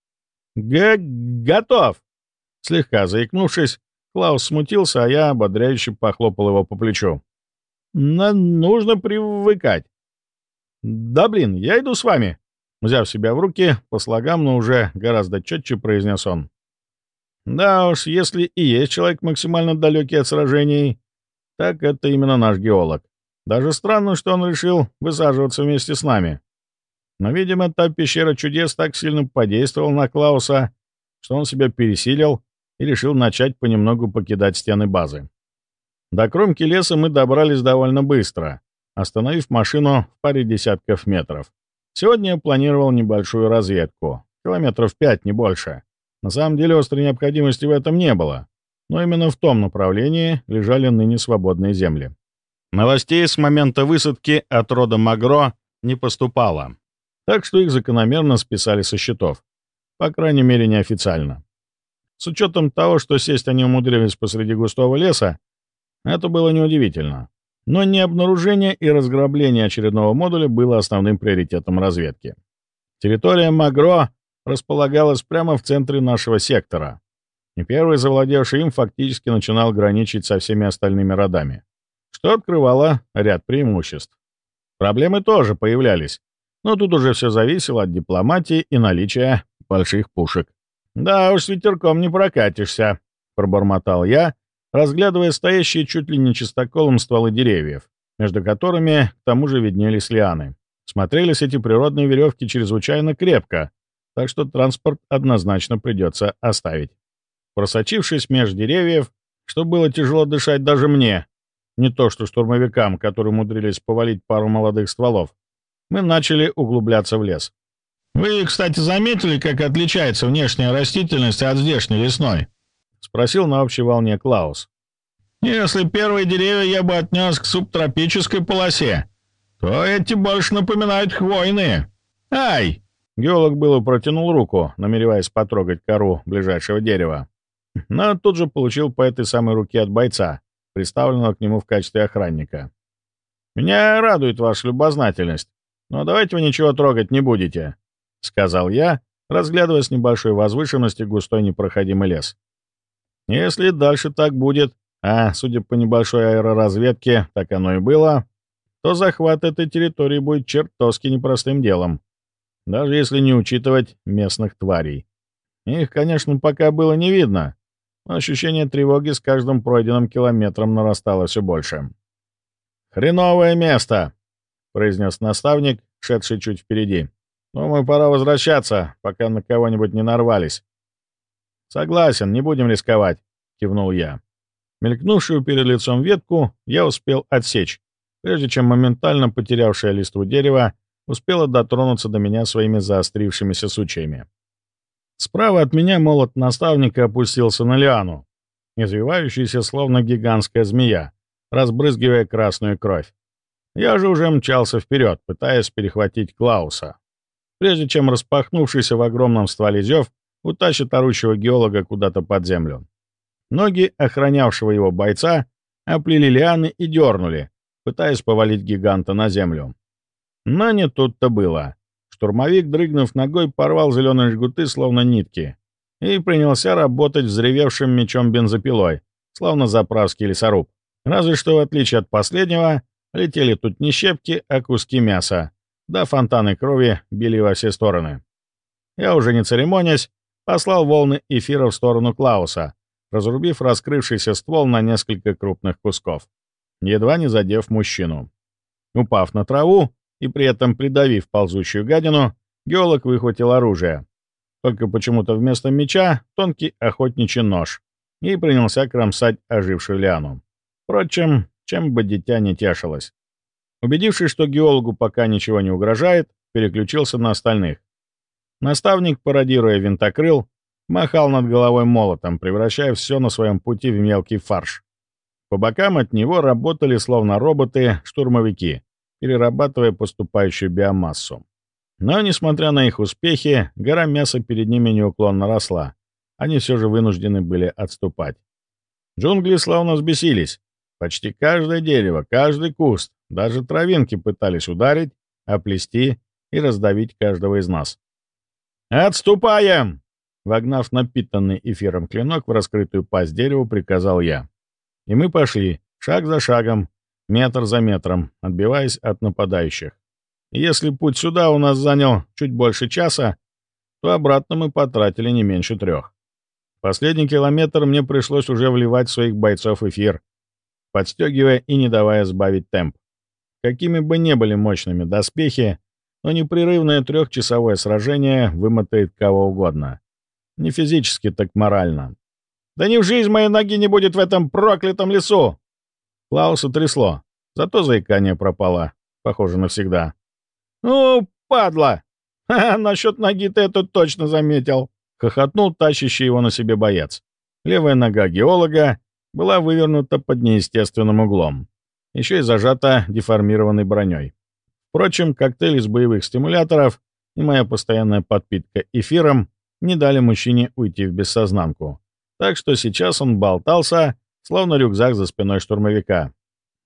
«Г готов!» Слегка заикнувшись, Клаус смутился, а я ободряюще похлопал его по плечу. «На нужно привыкать». «Да блин, я иду с вами», Взяв себя в руки, по слогам, но уже гораздо четче произнес он. Да уж, если и есть человек максимально далекий от сражений, так это именно наш геолог. Даже странно, что он решил высаживаться вместе с нами. Но, видимо, та пещера чудес так сильно подействовала на Клауса, что он себя пересилил и решил начать понемногу покидать стены базы. До кромки леса мы добрались довольно быстро, остановив машину в паре десятков метров. Сегодня я планировал небольшую разведку. Километров пять, не больше. На самом деле острой необходимости в этом не было. Но именно в том направлении лежали ныне свободные земли. Новостей с момента высадки от рода Магро не поступало. Так что их закономерно списали со счетов. По крайней мере, неофициально. С учетом того, что сесть они умудрились посреди густого леса, это было неудивительно. Но не обнаружение и разграбление очередного модуля было основным приоритетом разведки. Территория Магро располагалась прямо в центре нашего сектора, и первый завладевший им фактически начинал граничить со всеми остальными родами, что открывало ряд преимуществ. Проблемы тоже появлялись, но тут уже все зависело от дипломатии и наличия больших пушек. «Да уж, с ветерком не прокатишься», — пробормотал я, разглядывая стоящие чуть ли не чистоколом стволы деревьев, между которыми к тому же виднелись лианы. Смотрелись эти природные веревки чрезвычайно крепко, так что транспорт однозначно придется оставить. Просочившись меж деревьев, что было тяжело дышать даже мне, не то что штурмовикам, которые умудрились повалить пару молодых стволов, мы начали углубляться в лес. «Вы, кстати, заметили, как отличается внешняя растительность от здешней лесной?» — спросил на общей волне Клаус. «Если первые деревья я бы отнес к субтропической полосе, то эти больше напоминают хвойные. Ай!» Геолог было протянул руку, намереваясь потрогать кору ближайшего дерева. Но тут же получил по этой самой руке от бойца, представленного к нему в качестве охранника. «Меня радует ваша любознательность, но давайте вы ничего трогать не будете», — сказал я, разглядывая с небольшой возвышенности густой непроходимый лес. Если дальше так будет, а, судя по небольшой аэроразведке, так оно и было, то захват этой территории будет чертовски непростым делом, даже если не учитывать местных тварей. Их, конечно, пока было не видно, но ощущение тревоги с каждым пройденным километром нарастало все больше. «Хреновое место!» — произнес наставник, шедший чуть впереди. «Думаю, пора возвращаться, пока на кого-нибудь не нарвались. «Согласен, не будем рисковать», — кивнул я. Мелькнувшую перед лицом ветку я успел отсечь, прежде чем моментально потерявшее листву дерево успело дотронуться до меня своими заострившимися сучьями. Справа от меня молот наставника опустился на лиану, извивающуюся словно гигантская змея, разбрызгивая красную кровь. Я же уже мчался вперед, пытаясь перехватить Клауса. Прежде чем распахнувшийся в огромном стволе зев утащит орущего геолога куда-то под землю. Ноги охранявшего его бойца оплели лианы и дернули, пытаясь повалить гиганта на землю. Но не тут-то было. Штурмовик, дрыгнув ногой, порвал зеленые жгуты, словно нитки, и принялся работать взревевшим мечом бензопилой, словно заправский лесоруб. Разве что, в отличие от последнего, летели тут не щепки, а куски мяса, да фонтаны крови били во все стороны. Я уже не церемонясь, послал волны эфира в сторону Клауса, разрубив раскрывшийся ствол на несколько крупных кусков, едва не задев мужчину. Упав на траву и при этом придавив ползущую гадину, геолог выхватил оружие. Только почему-то вместо меча тонкий охотничий нож и принялся кромсать ожившую лиану. Впрочем, чем бы дитя не тешилось. Убедившись, что геологу пока ничего не угрожает, переключился на остальных. Наставник, пародируя винтокрыл, махал над головой молотом, превращая все на своем пути в мелкий фарш. По бокам от него работали словно роботы-штурмовики, перерабатывая поступающую биомассу. Но, несмотря на их успехи, гора мяса перед ними неуклонно росла. Они все же вынуждены были отступать. Джунгли словно взбесились. Почти каждое дерево, каждый куст, даже травинки пытались ударить, оплести и раздавить каждого из нас. «Отступаем!» Вогнав напитанный эфиром клинок в раскрытую пасть дерева, приказал я. И мы пошли, шаг за шагом, метр за метром, отбиваясь от нападающих. Если путь сюда у нас занял чуть больше часа, то обратно мы потратили не меньше трех. Последний километр мне пришлось уже вливать своих бойцов эфир, подстегивая и не давая сбавить темп. Какими бы ни были мощными доспехи, но непрерывное трехчасовое сражение вымотает кого угодно. Не физически, так морально. «Да ни в жизнь моей ноги не будет в этом проклятом лесу!» Клауса трясло, зато заикание пропало, похоже, навсегда. «Ну, падла! *laughs* Ха насчет ноги ты это точно заметил!» — хохотнул тащащий его на себе боец. Левая нога геолога была вывернута под неестественным углом, еще и зажата деформированной броней. Впрочем, коктейль из боевых стимуляторов и моя постоянная подпитка эфиром не дали мужчине уйти в бессознанку. Так что сейчас он болтался, словно рюкзак за спиной штурмовика.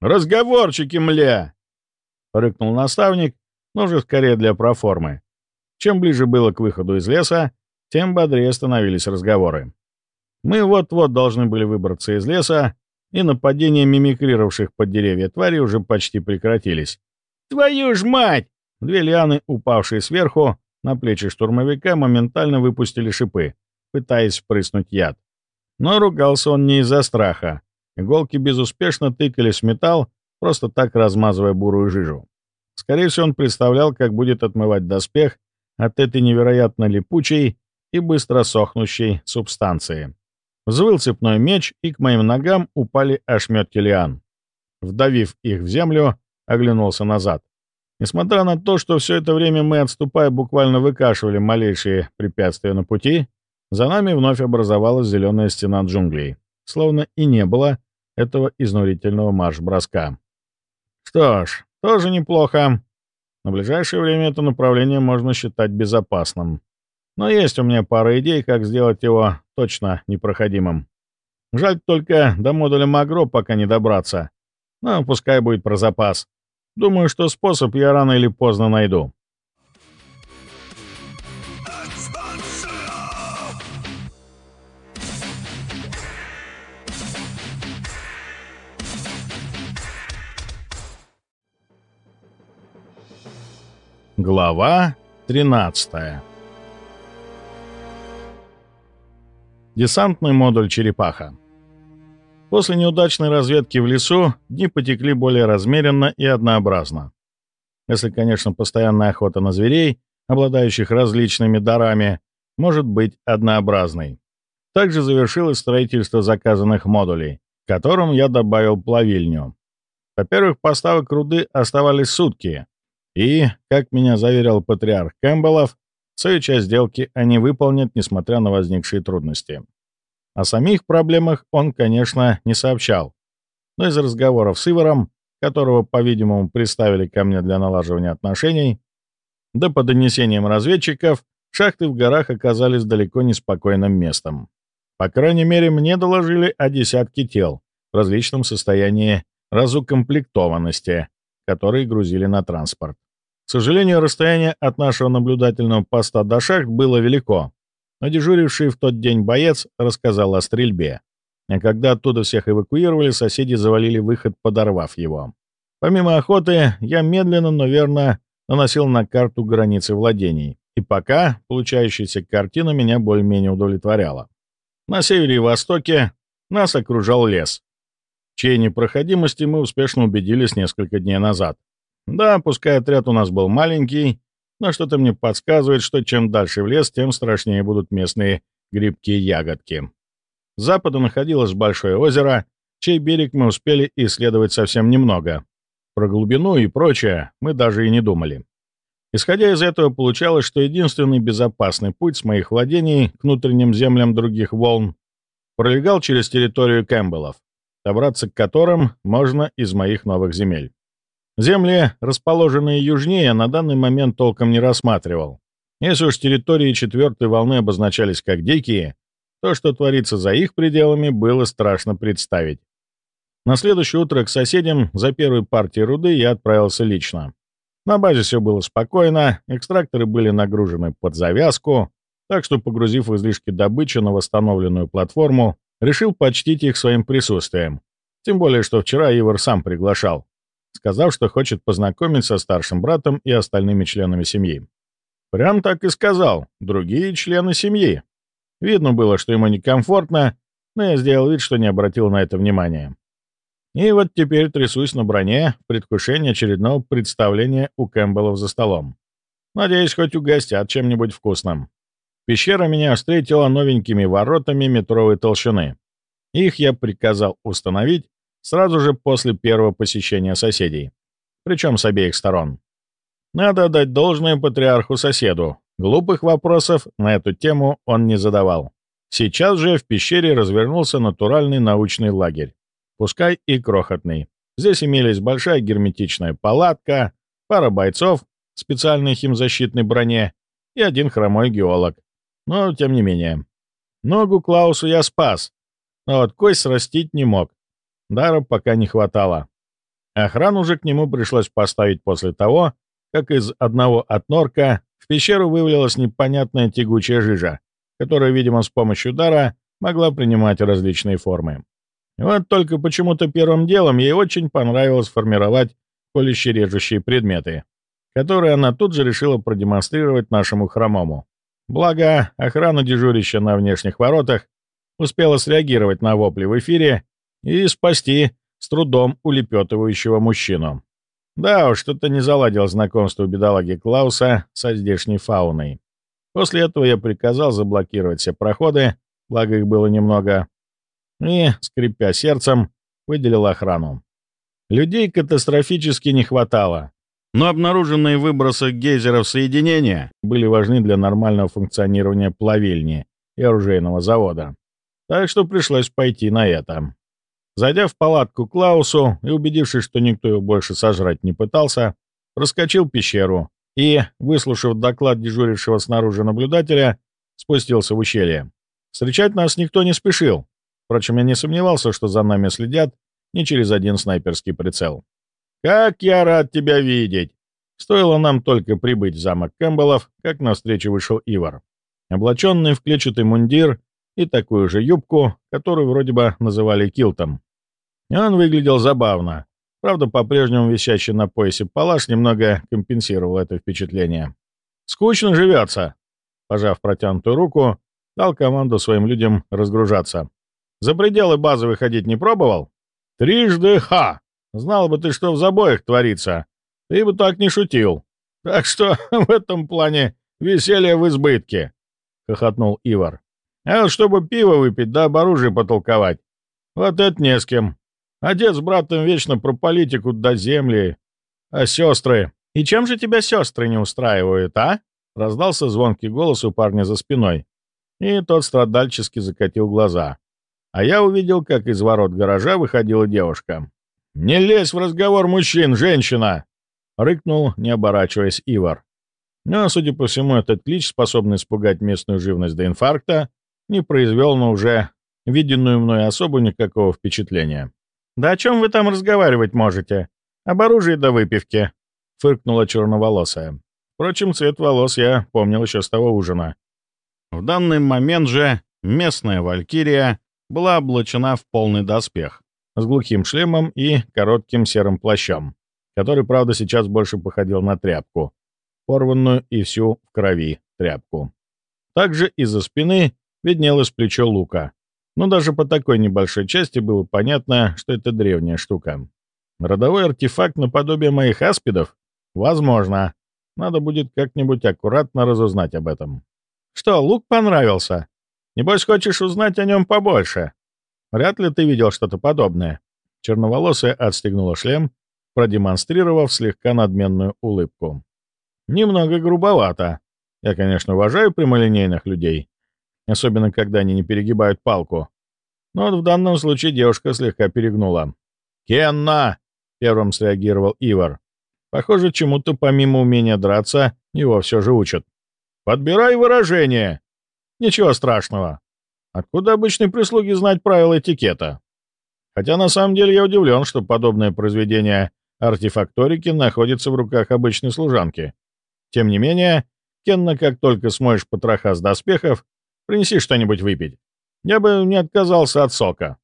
«Разговорчики, мля!» — рыкнул наставник, но уже скорее для проформы. Чем ближе было к выходу из леса, тем бодрее становились разговоры. Мы вот-вот должны были выбраться из леса, и нападения мимикрировавших под деревья твари уже почти прекратились. «Твою ж мать!» Две лианы, упавшие сверху, на плечи штурмовика моментально выпустили шипы, пытаясь впрыснуть яд. Но ругался он не из-за страха. Иголки безуспешно тыкались в металл, просто так размазывая бурую жижу. Скорее всего, он представлял, как будет отмывать доспех от этой невероятно липучей и быстро сохнущей субстанции. Взвыл цепной меч, и к моим ногам упали ошметки лиан. Вдавив их в землю, оглянулся назад. Несмотря на то, что все это время мы, отступая, буквально выкашивали малейшие препятствия на пути, за нами вновь образовалась зеленая стена джунглей, словно и не было этого изнурительного марш-броска. Что ж, тоже неплохо. На ближайшее время это направление можно считать безопасным. Но есть у меня пара идей, как сделать его точно непроходимым. Жаль только до модуля Магро пока не добраться. Но пускай будет про запас. Думаю, что способ я рано или поздно найду. Глава 13 Десантный модуль «Черепаха» После неудачной разведки в лесу дни потекли более размеренно и однообразно. Если, конечно, постоянная охота на зверей, обладающих различными дарами, может быть однообразной. Также завершилось строительство заказанных модулей, к которым я добавил плавильню. Во-первых, поставок руды оставались сутки, и, как меня заверил патриарх Кэмпбеллов, свою часть сделки они выполнят, несмотря на возникшие трудности. О самих проблемах он, конечно, не сообщал, но из разговоров с Ивором, которого, по-видимому, представили ко мне для налаживания отношений, да по донесениям разведчиков, шахты в горах оказались далеко не спокойным местом. По крайней мере, мне доложили о десятке тел в различном состоянии разукомплектованности, которые грузили на транспорт. К сожалению, расстояние от нашего наблюдательного поста до шахт было велико, но дежуривший в тот день боец рассказал о стрельбе. А когда оттуда всех эвакуировали, соседи завалили выход, подорвав его. Помимо охоты, я медленно, но верно наносил на карту границы владений, и пока получающаяся картина меня более-менее удовлетворяла. На севере и востоке нас окружал лес, чьей непроходимости мы успешно убедились несколько дней назад. Да, пускай отряд у нас был маленький, но что-то мне подсказывает, что чем дальше в лес, тем страшнее будут местные грибки и ягодки. С запада находилось большое озеро, чей берег мы успели исследовать совсем немного, про глубину и прочее мы даже и не думали. Исходя из этого, получалось, что единственный безопасный путь с моих владений к внутренним землям других волн пролегал через территорию Кэмпбеллов, добраться к которым можно из моих новых земель. Земли, расположенные южнее, на данный момент толком не рассматривал. Если уж территории четвертой волны обозначались как дикие, то, что творится за их пределами, было страшно представить. На следующее утро к соседям за первой партией руды я отправился лично. На базе все было спокойно, экстракторы были нагружены под завязку, так что, погрузив излишки добычи на восстановленную платформу, решил почтить их своим присутствием. Тем более, что вчера Ивар сам приглашал, сказав, что хочет познакомиться со старшим братом и остальными членами семьи. Прям так и сказал, другие члены семьи. Видно было, что ему некомфортно, но я сделал вид, что не обратил на это внимания. И вот теперь трясусь на броне в предвкушении очередного представления у Кэмпбеллов за столом. Надеюсь, хоть угостят чем-нибудь вкусным. Пещера меня встретила новенькими воротами метровой толщины. Их я приказал установить сразу же после первого посещения соседей, причем с обеих сторон. Надо отдать должное патриарху-соседу. Глупых вопросов на эту тему он не задавал. Сейчас же в пещере развернулся натуральный научный лагерь пускай и крохотный. Здесь имелись большая герметичная палатка, пара бойцов в специальной химзащитной броне и один хромой геолог. Но, тем не менее. Ногу Клаусу я спас, но вот кость срастить не мог. Дара пока не хватало. Охрану же к нему пришлось поставить после того, как из одного отнорка в пещеру вывалилась непонятная тягучая жижа, которая, видимо, с помощью дара могла принимать различные формы. Вот только почему-то первым делом ей очень понравилось формировать колюще-режущие предметы, которые она тут же решила продемонстрировать нашему хромому. Благо, охрана дежурища на внешних воротах успела среагировать на вопли в эфире и спасти с трудом улепетывающего мужчину. Да уж, что-то не заладил знакомство бедолаги Клауса со здешней фауной. После этого я приказал заблокировать все проходы, благо их было немного, и, скрипя сердцем, выделил охрану. Людей катастрофически не хватало, но обнаруженные выбросы гейзеров соединения были важны для нормального функционирования плавильни и оружейного завода. Так что пришлось пойти на это. Зайдя в палатку Клаусу и убедившись, что никто его больше сожрать не пытался, проскочил пещеру и, выслушав доклад дежурившего снаружи наблюдателя, спустился в ущелье. Встречать нас никто не спешил, Впрочем, я не сомневался, что за нами следят не через один снайперский прицел. «Как я рад тебя видеть!» Стоило нам только прибыть в замок Кэмпбеллов, как навстречу вышел Ивар, облаченный в клетчатый мундир и такую же юбку, которую вроде бы называли килтом. Он выглядел забавно. Правда, по-прежнему висящий на поясе палаш немного компенсировал это впечатление. «Скучно живется!» Пожав протянутую руку, дал команду своим людям разгружаться. За пределы базы выходить не пробовал? Трижды ха! Знал бы ты, что в забоях творится. Ты бы так не шутил. Так что *laughs* в этом плане веселье в избытке, — хохотнул Ивар. А вот чтобы пиво выпить да об оружии потолковать. Вот это не с кем. Отец с братом вечно про политику до земли, а сестры... «И чем же тебя сестры не устраивают, а?» Раздался звонкий голос у парня за спиной, и тот страдальчески закатил глаза. А я увидел, как из ворот гаража выходила девушка. «Не лезь в разговор мужчин, женщина!» — рыкнул, не оборачиваясь, Ивар. Но, судя по всему, этот клич, способный испугать местную живность до инфаркта, не произвел на уже виденную мной особу никакого впечатления. «Да о чем вы там разговаривать можете? Об оружии до выпивки?» — фыркнула черноволосая. Впрочем, цвет волос я помнил еще с того ужина. В данный момент же местная валькирия была облачена в полный доспех, с глухим шлемом и коротким серым плащом, который, правда, сейчас больше походил на тряпку, порванную и всю в крови тряпку. Также из-за спины виднелось плечо лука, но даже по такой небольшой части было понятно, что это древняя штука. Родовой артефакт наподобие моих аспидов? Возможно. Надо будет как-нибудь аккуратно разузнать об этом. Что, лук понравился? Небось, хочешь узнать о нем побольше? Вряд ли ты видел что-то подобное. Черноволосая отстегнула шлем, продемонстрировав слегка надменную улыбку. Немного грубовато. Я, конечно, уважаю прямолинейных людей, особенно когда они не перегибают палку. Но вот в данном случае девушка слегка перегнула. «Кенна!» — первым среагировал Ивар. Похоже, чему-то помимо умения драться его все же учат. «Подбирай выражение!» «Ничего страшного. Откуда обычной прислуги знать правила этикета?» Хотя на самом деле я удивлен, что подобное произведение артефакторики находится в руках обычной служанки. Тем не менее, Кенна, как только смоешь потроха с доспехов, принеси что-нибудь выпить. Я бы не отказался от сока.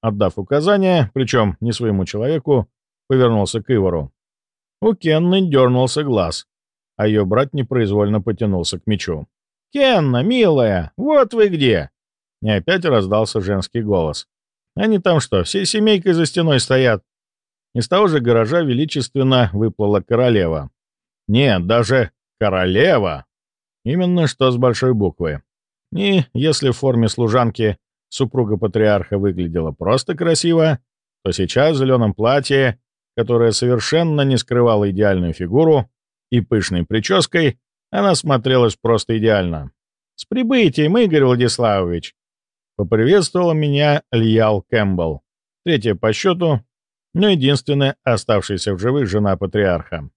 Отдав указание, причем не своему человеку, повернулся к Ивору. У Кенны дернулся глаз, а ее брат непроизвольно потянулся к мечу. «Кенна, милая, вот вы где!» И опять раздался женский голос. «Они там что, всей семейкой за стеной стоят?» Из того же гаража величественно выплыла королева. Нет, даже королева. Именно что с большой буквы. И если в форме служанки супруга патриарха выглядела просто красиво, то сейчас в зеленом платье которая совершенно не скрывала идеальную фигуру, и пышной прической она смотрелась просто идеально. «С прибытием, Игорь Владиславович!» Поприветствовала меня Льял Кэмпбелл, третья по счету, но единственная оставшаяся в живых жена патриарха.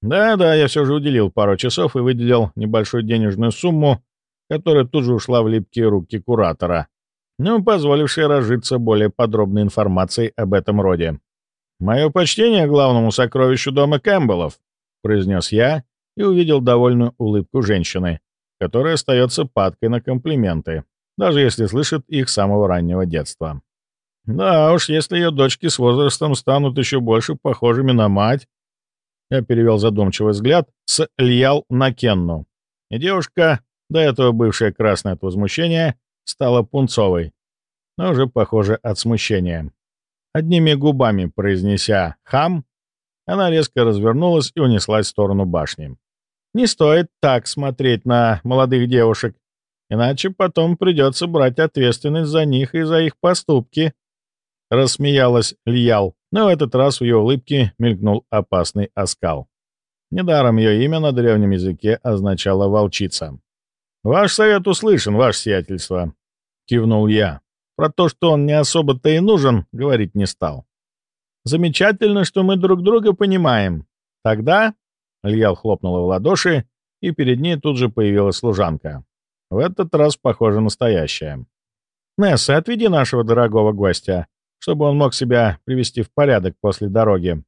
Да-да, я все же уделил пару часов и выделил небольшую денежную сумму, которая тут же ушла в липкие руки куратора, но позволившая разжиться более подробной информацией об этом роде. «Мое почтение главному сокровищу дома Кэмпбеллов», — произнес я и увидел довольную улыбку женщины, которая остается падкой на комплименты, даже если слышит их с самого раннего детства. «Да уж, если ее дочки с возрастом станут еще больше похожими на мать...» Я перевел задумчивый взгляд с Льял на Кенну. И девушка, до этого бывшая красная от возмущения, стала пунцовой, но уже, похоже, от смущения. Одними губами произнеся «хам», она резко развернулась и унеслась в сторону башни. «Не стоит так смотреть на молодых девушек, иначе потом придется брать ответственность за них и за их поступки», — рассмеялась Льял, но в этот раз в ее улыбке мелькнул опасный оскал. Недаром ее имя на древнем языке означало «волчица». «Ваш совет услышан, ваше сиятельство», — кивнул я. Про то, что он не особо-то и нужен, говорить не стал. «Замечательно, что мы друг друга понимаем. Тогда...» Льял хлопнула в ладоши, и перед ней тут же появилась служанка. В этот раз, похоже, настоящая. «Несса, отведи нашего дорогого гостя, чтобы он мог себя привести в порядок после дороги».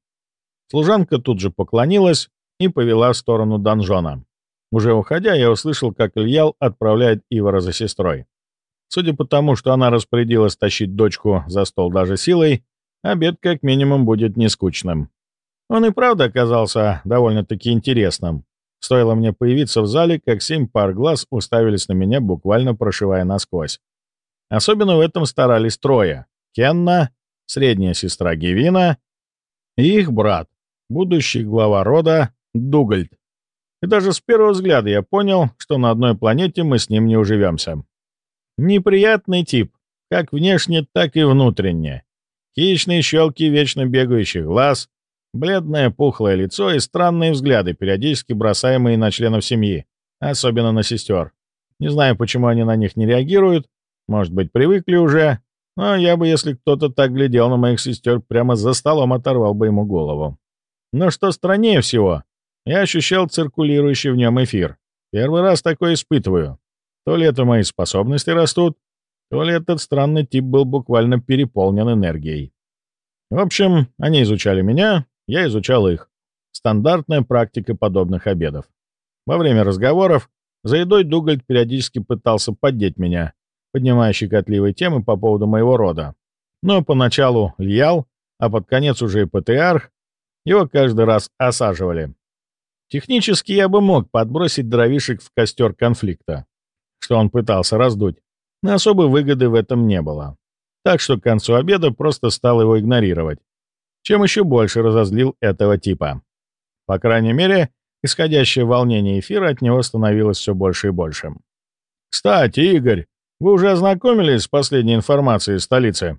Служанка тут же поклонилась и повела в сторону донжона. Уже уходя, я услышал, как Ильял отправляет Ивара за сестрой. Судя по тому, что она распорядилась тащить дочку за стол даже силой, обед как минимум будет нескучным. Он и правда оказался довольно-таки интересным. Стоило мне появиться в зале, как семь пар глаз уставились на меня, буквально прошивая насквозь. Особенно в этом старались трое. Кенна, средняя сестра Гевина и их брат, будущий глава рода Дугальд. И даже с первого взгляда я понял, что на одной планете мы с ним не уживемся. Неприятный тип, как внешне, так и внутренне. Хищные щелки вечно бегающих глаз, бледное пухлое лицо и странные взгляды, периодически бросаемые на членов семьи, особенно на сестер. Не знаю, почему они на них не реагируют, может быть, привыкли уже, но я бы, если кто-то так глядел на моих сестер, прямо за столом оторвал бы ему голову. Но что страннее всего, я ощущал циркулирующий в нем эфир. Первый раз такое испытываю. То ли это мои способности растут, то ли этот странный тип был буквально переполнен энергией. В общем, они изучали меня, я изучал их. Стандартная практика подобных обедов. Во время разговоров за едой Дугальд периодически пытался поддеть меня, поднимая щекотливые темы по поводу моего рода. Но поначалу Льял, а под конец уже и Патриарх, его каждый раз осаживали. Технически я бы мог подбросить дровишек в костер конфликта, что он пытался раздуть, но особой выгоды в этом не было. Так что к концу обеда просто стал его игнорировать, чем еще больше разозлил этого типа. По крайней мере, исходящее волнение эфира от него становилось все больше и больше. «Кстати, Игорь, вы уже ознакомились с последней информацией из столицы?»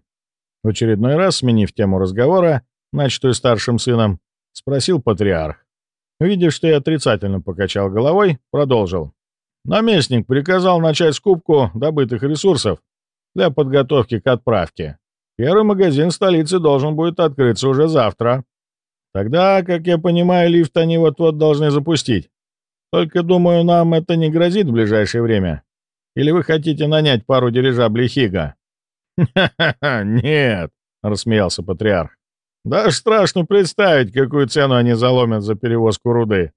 В очередной раз, сменив тему разговора, начатую старшим сыном, спросил патриарх. Видя, что я отрицательно покачал головой, продолжил. Наместник приказал начать скупку добытых ресурсов для подготовки к отправке. Первый магазин столицы должен будет открыться уже завтра. Тогда, как я понимаю, лифт они вот-вот должны запустить. Только, думаю, нам это не грозит в ближайшее время. Или вы хотите нанять пару дирижаблей Хига?» «Ха-ха-ха, нет!» — рассмеялся патриарх. «Даже страшно представить, какую цену они заломят за перевозку руды.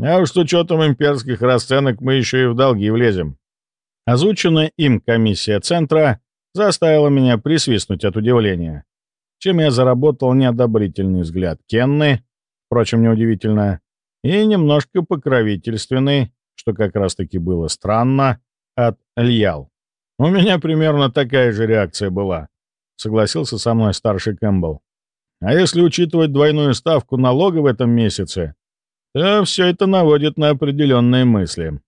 А уж с учетом имперских расценок мы еще и в долги влезем». Озвученная им комиссия центра заставила меня присвистнуть от удивления, чем я заработал неодобрительный взгляд Кенны, впрочем, неудивительно, и немножко покровительственный, что как раз-таки было странно, от Льял. «У меня примерно такая же реакция была», — согласился со мной старший Кэмпбелл. «А если учитывать двойную ставку налога в этом месяце, то все это наводит на определенные мысли».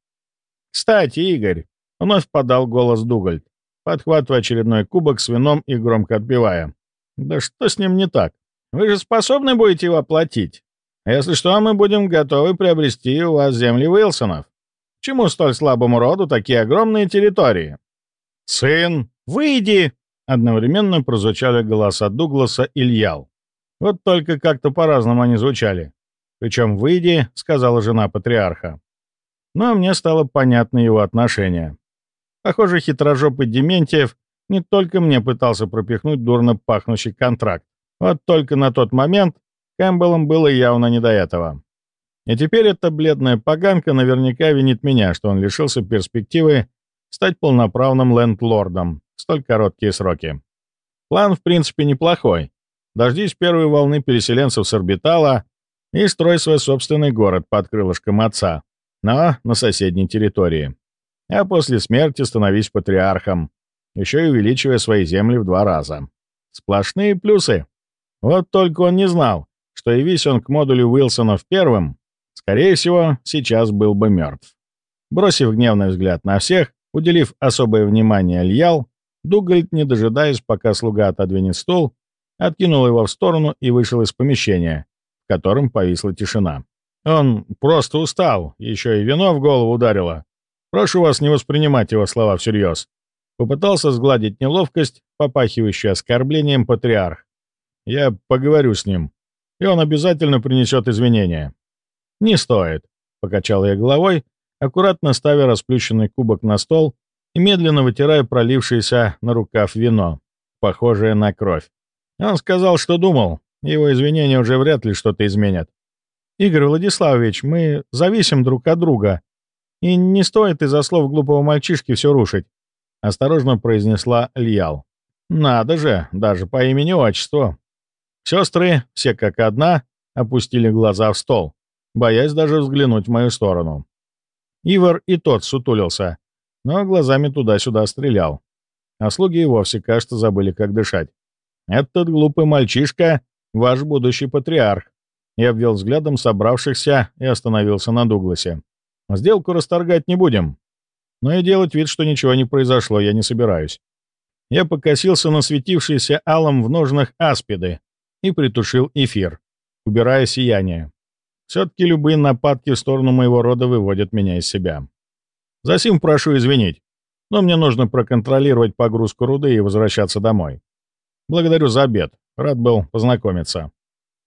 «Кстати, Игорь», — вновь подал голос Дугальд, подхватывая очередной кубок с вином и громко отпевая. «Да что с ним не так? Вы же способны будете его оплатить? Если что, мы будем готовы приобрести у вас земли Уилсонов. Чему столь слабому роду такие огромные территории?» «Сын, выйди!» Одновременно прозвучали голоса Дугласа и Ильял. Вот только как-то по-разному они звучали. Причем «выйди», — сказала жена патриарха. Но мне стало понятно его отношение. Похоже, хитрожопый Дементьев не только мне пытался пропихнуть дурно пахнущий контракт. Вот только на тот момент Кэмпбеллам было явно не до этого. И теперь эта бледная поганка наверняка винит меня, что он лишился перспективы стать полноправным лендлордом в столь короткие сроки. План, в принципе, неплохой. Дождись первой волны переселенцев с орбитала и строй свой собственный город под крылышком отца, но на соседней территории. А после смерти становись патриархом, еще и увеличивая свои земли в два раза. Сплошные плюсы. Вот только он не знал, что явись он к модулю Уилсона в первым, Скорее всего, сейчас был бы мертв. Бросив гневный взгляд на всех, уделив особое внимание Льял, Дугальд, не дожидаясь, пока слуга отодвинет стол, откинул его в сторону и вышел из помещения, в котором повисла тишина. Он просто устал, еще и вино в голову ударило. Прошу вас не воспринимать его слова всерьез. Попытался сгладить неловкость, попахивающую оскорблением патриарх. Я поговорю с ним, и он обязательно принесет извинения. «Не стоит», — покачал я головой, аккуратно ставя расплющенный кубок на стол и медленно вытирая пролившееся на рукав вино, похожее на кровь. Он сказал, что думал, его извинения уже вряд ли что-то изменят. «Игорь Владиславович, мы зависим друг от друга, и не стоит из-за слов глупого мальчишки все рушить», — осторожно произнесла Льял. «Надо же, даже по имени-отчеству». Сестры, все как одна, опустили глаза в стол боясь даже взглянуть в мою сторону. Ивар и тот сутулился, но глазами туда-сюда стрелял. А слуги и вовсе, кажется, забыли, как дышать. «Этот глупый мальчишка — ваш будущий патриарх», и обвел взглядом собравшихся и остановился на Дугласе. «Сделку расторгать не будем, но и делать вид, что ничего не произошло, я не собираюсь. Я покосился на светившийся алом в ножнах аспиды и притушил эфир, убирая сияние. Все-таки любые нападки в сторону моего рода выводят меня из себя. Засим прошу извинить, но мне нужно проконтролировать погрузку руды и возвращаться домой. Благодарю за обед. Рад был познакомиться.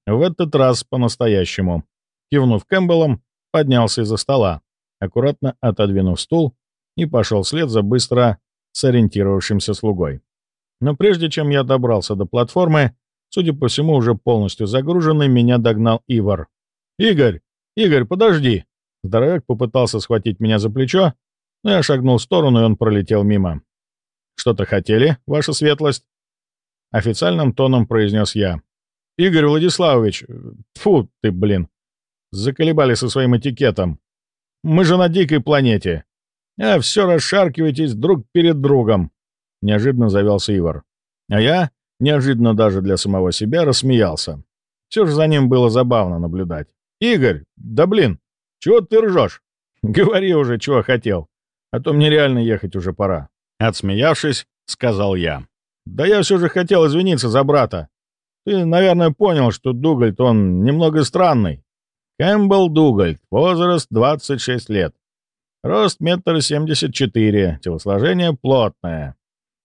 В этот раз по-настоящему. Кивнув Кэмпбеллом, поднялся из-за стола, аккуратно отодвинув стул и пошел вслед за быстро сориентировавшимся слугой. Но прежде чем я добрался до платформы, судя по всему, уже полностью загруженный, меня догнал Ивар. «Игорь! Игорь, подожди!» Здоровяк попытался схватить меня за плечо, но я шагнул в сторону, и он пролетел мимо. «Что-то хотели, ваша светлость?» Официальным тоном произнес я. «Игорь Владиславович, фу ты, блин, заколебали со своим этикетом. Мы же на дикой планете. А все расшаркиваетесь друг перед другом», — неожиданно завелся Ивар. А я, неожиданно даже для самого себя, рассмеялся. Все же за ним было забавно наблюдать. «Игорь, да блин, чего ты ржешь? *laughs* Говори уже, чего хотел, а то мне реально ехать уже пора». Отсмеявшись, сказал я. «Да я все же хотел извиниться за брата. Ты, наверное, понял, что Дугальд, он немного странный. Кэмпбелл Дугальд, возраст 26 лет. Рост метр семьдесят четыре, телосложение плотное.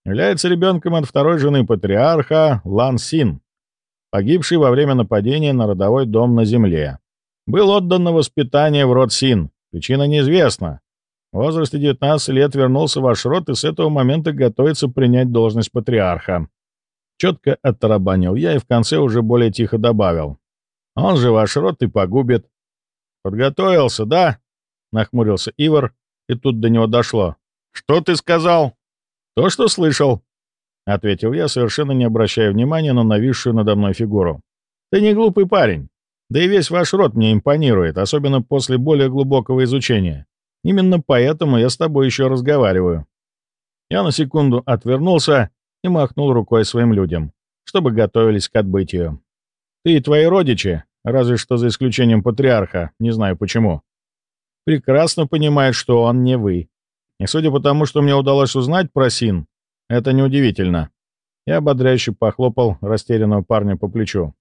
Является ребенком от второй жены патриарха Лан Син, погибшей во время нападения на родовой дом на земле. Был отдан на воспитание в род Син. Причина неизвестна. В возрасте 19 лет вернулся в ваш род и с этого момента готовится принять должность патриарха. Четко оттарабанил я и в конце уже более тихо добавил. Он же ваш род и погубит. Подготовился, да? Нахмурился Ивар, и тут до него дошло. Что ты сказал? То, что слышал. — ответил я, совершенно не обращая внимания на нависшую надо мной фигуру. «Ты не глупый парень. Да и весь ваш род мне импонирует, особенно после более глубокого изучения. Именно поэтому я с тобой еще разговариваю». Я на секунду отвернулся и махнул рукой своим людям, чтобы готовились к отбытию. «Ты и твои родичи, разве что за исключением патриарха, не знаю почему, прекрасно понимают, что он не вы. И судя по тому, что мне удалось узнать про Син, это неудивительно. Я ободряюще похлопал растерянного парня по плечу.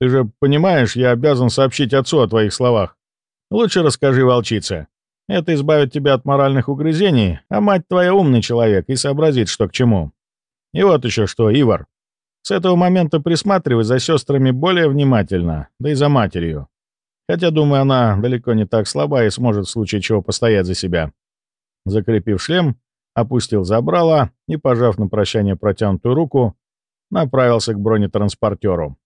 Ты же понимаешь, я обязан сообщить отцу о твоих словах. Лучше расскажи волчице. Это избавит тебя от моральных угрызений, а мать твоя умный человек и сообразит, что к чему. И вот еще что, Ивар. С этого момента присматривай за сестрами более внимательно, да и за матерью. Хотя, думаю, она далеко не так слаба и сможет в случае чего постоять за себя. Закрепив шлем, опустил забрало и, пожав на прощание протянутую руку, направился к бронетранспортеру.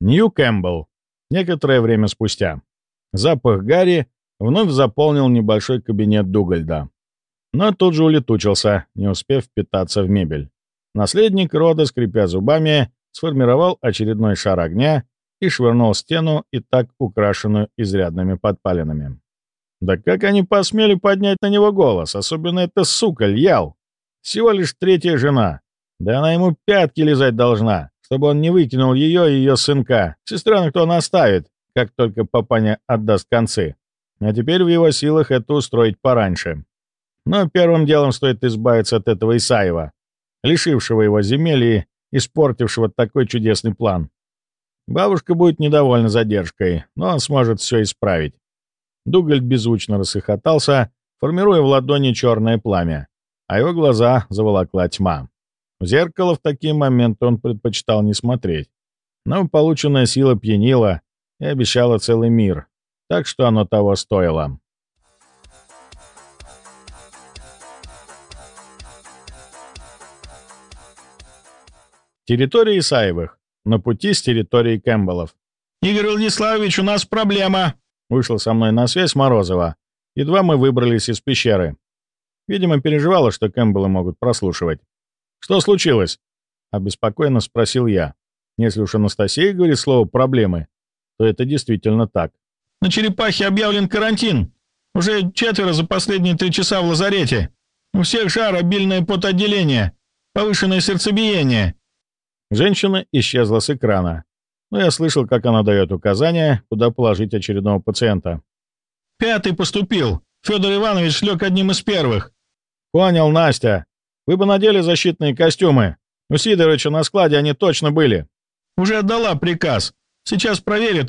Нью Кэмпбелл. Некоторое время спустя. Запах Гарри вновь заполнил небольшой кабинет Дугальда. Но тут же улетучился, не успев впитаться в мебель. Наследник рода, скрипя зубами, сформировал очередной шар огня и швырнул стену, и так украшенную изрядными подпалинами. Да как они посмели поднять на него голос, особенно эта сука Льял. Всего лишь третья жена. Да она ему пятки лизать должна, чтобы он не выкинул ее и ее сынка. Сестренок кто он оставит, как только папаня отдаст концы. А теперь в его силах это устроить пораньше. Но первым делом стоит избавиться от этого Исаева, лишившего его земель и испортившего такой чудесный план. Бабушка будет недовольна задержкой, но он сможет все исправить. Дугальд беззвучно рассыхотался, формируя в ладони черное пламя, а его глаза заволокла тьма. В зеркало в такие моменты он предпочитал не смотреть. Но полученная сила пьянила и обещала целый мир, так что оно того стоило. Территория Исаевых на пути с территории Кэмпбеллов. «Игорь Владиславович, у нас проблема!» Вышел со мной на связь Морозова. Едва мы выбрались из пещеры. Видимо, переживала, что Кэмпбеллы могут прослушивать. «Что случилось?» — обеспокоенно спросил я. Если уж Анастасия говорит слово «проблемы», то это действительно так. «На черепахе объявлен карантин. Уже четверо за последние три часа в лазарете. У всех жар, обильное потоотделение, повышенное сердцебиение. Женщина исчезла с экрана, но я слышал, как она дает указания, куда положить очередного пациента. Пятый поступил. Федор Иванович лег одним из первых». «Понял, Настя. Вы бы надели защитные костюмы. У Сидоровича на складе они точно были». «Уже отдала приказ. Сейчас проверят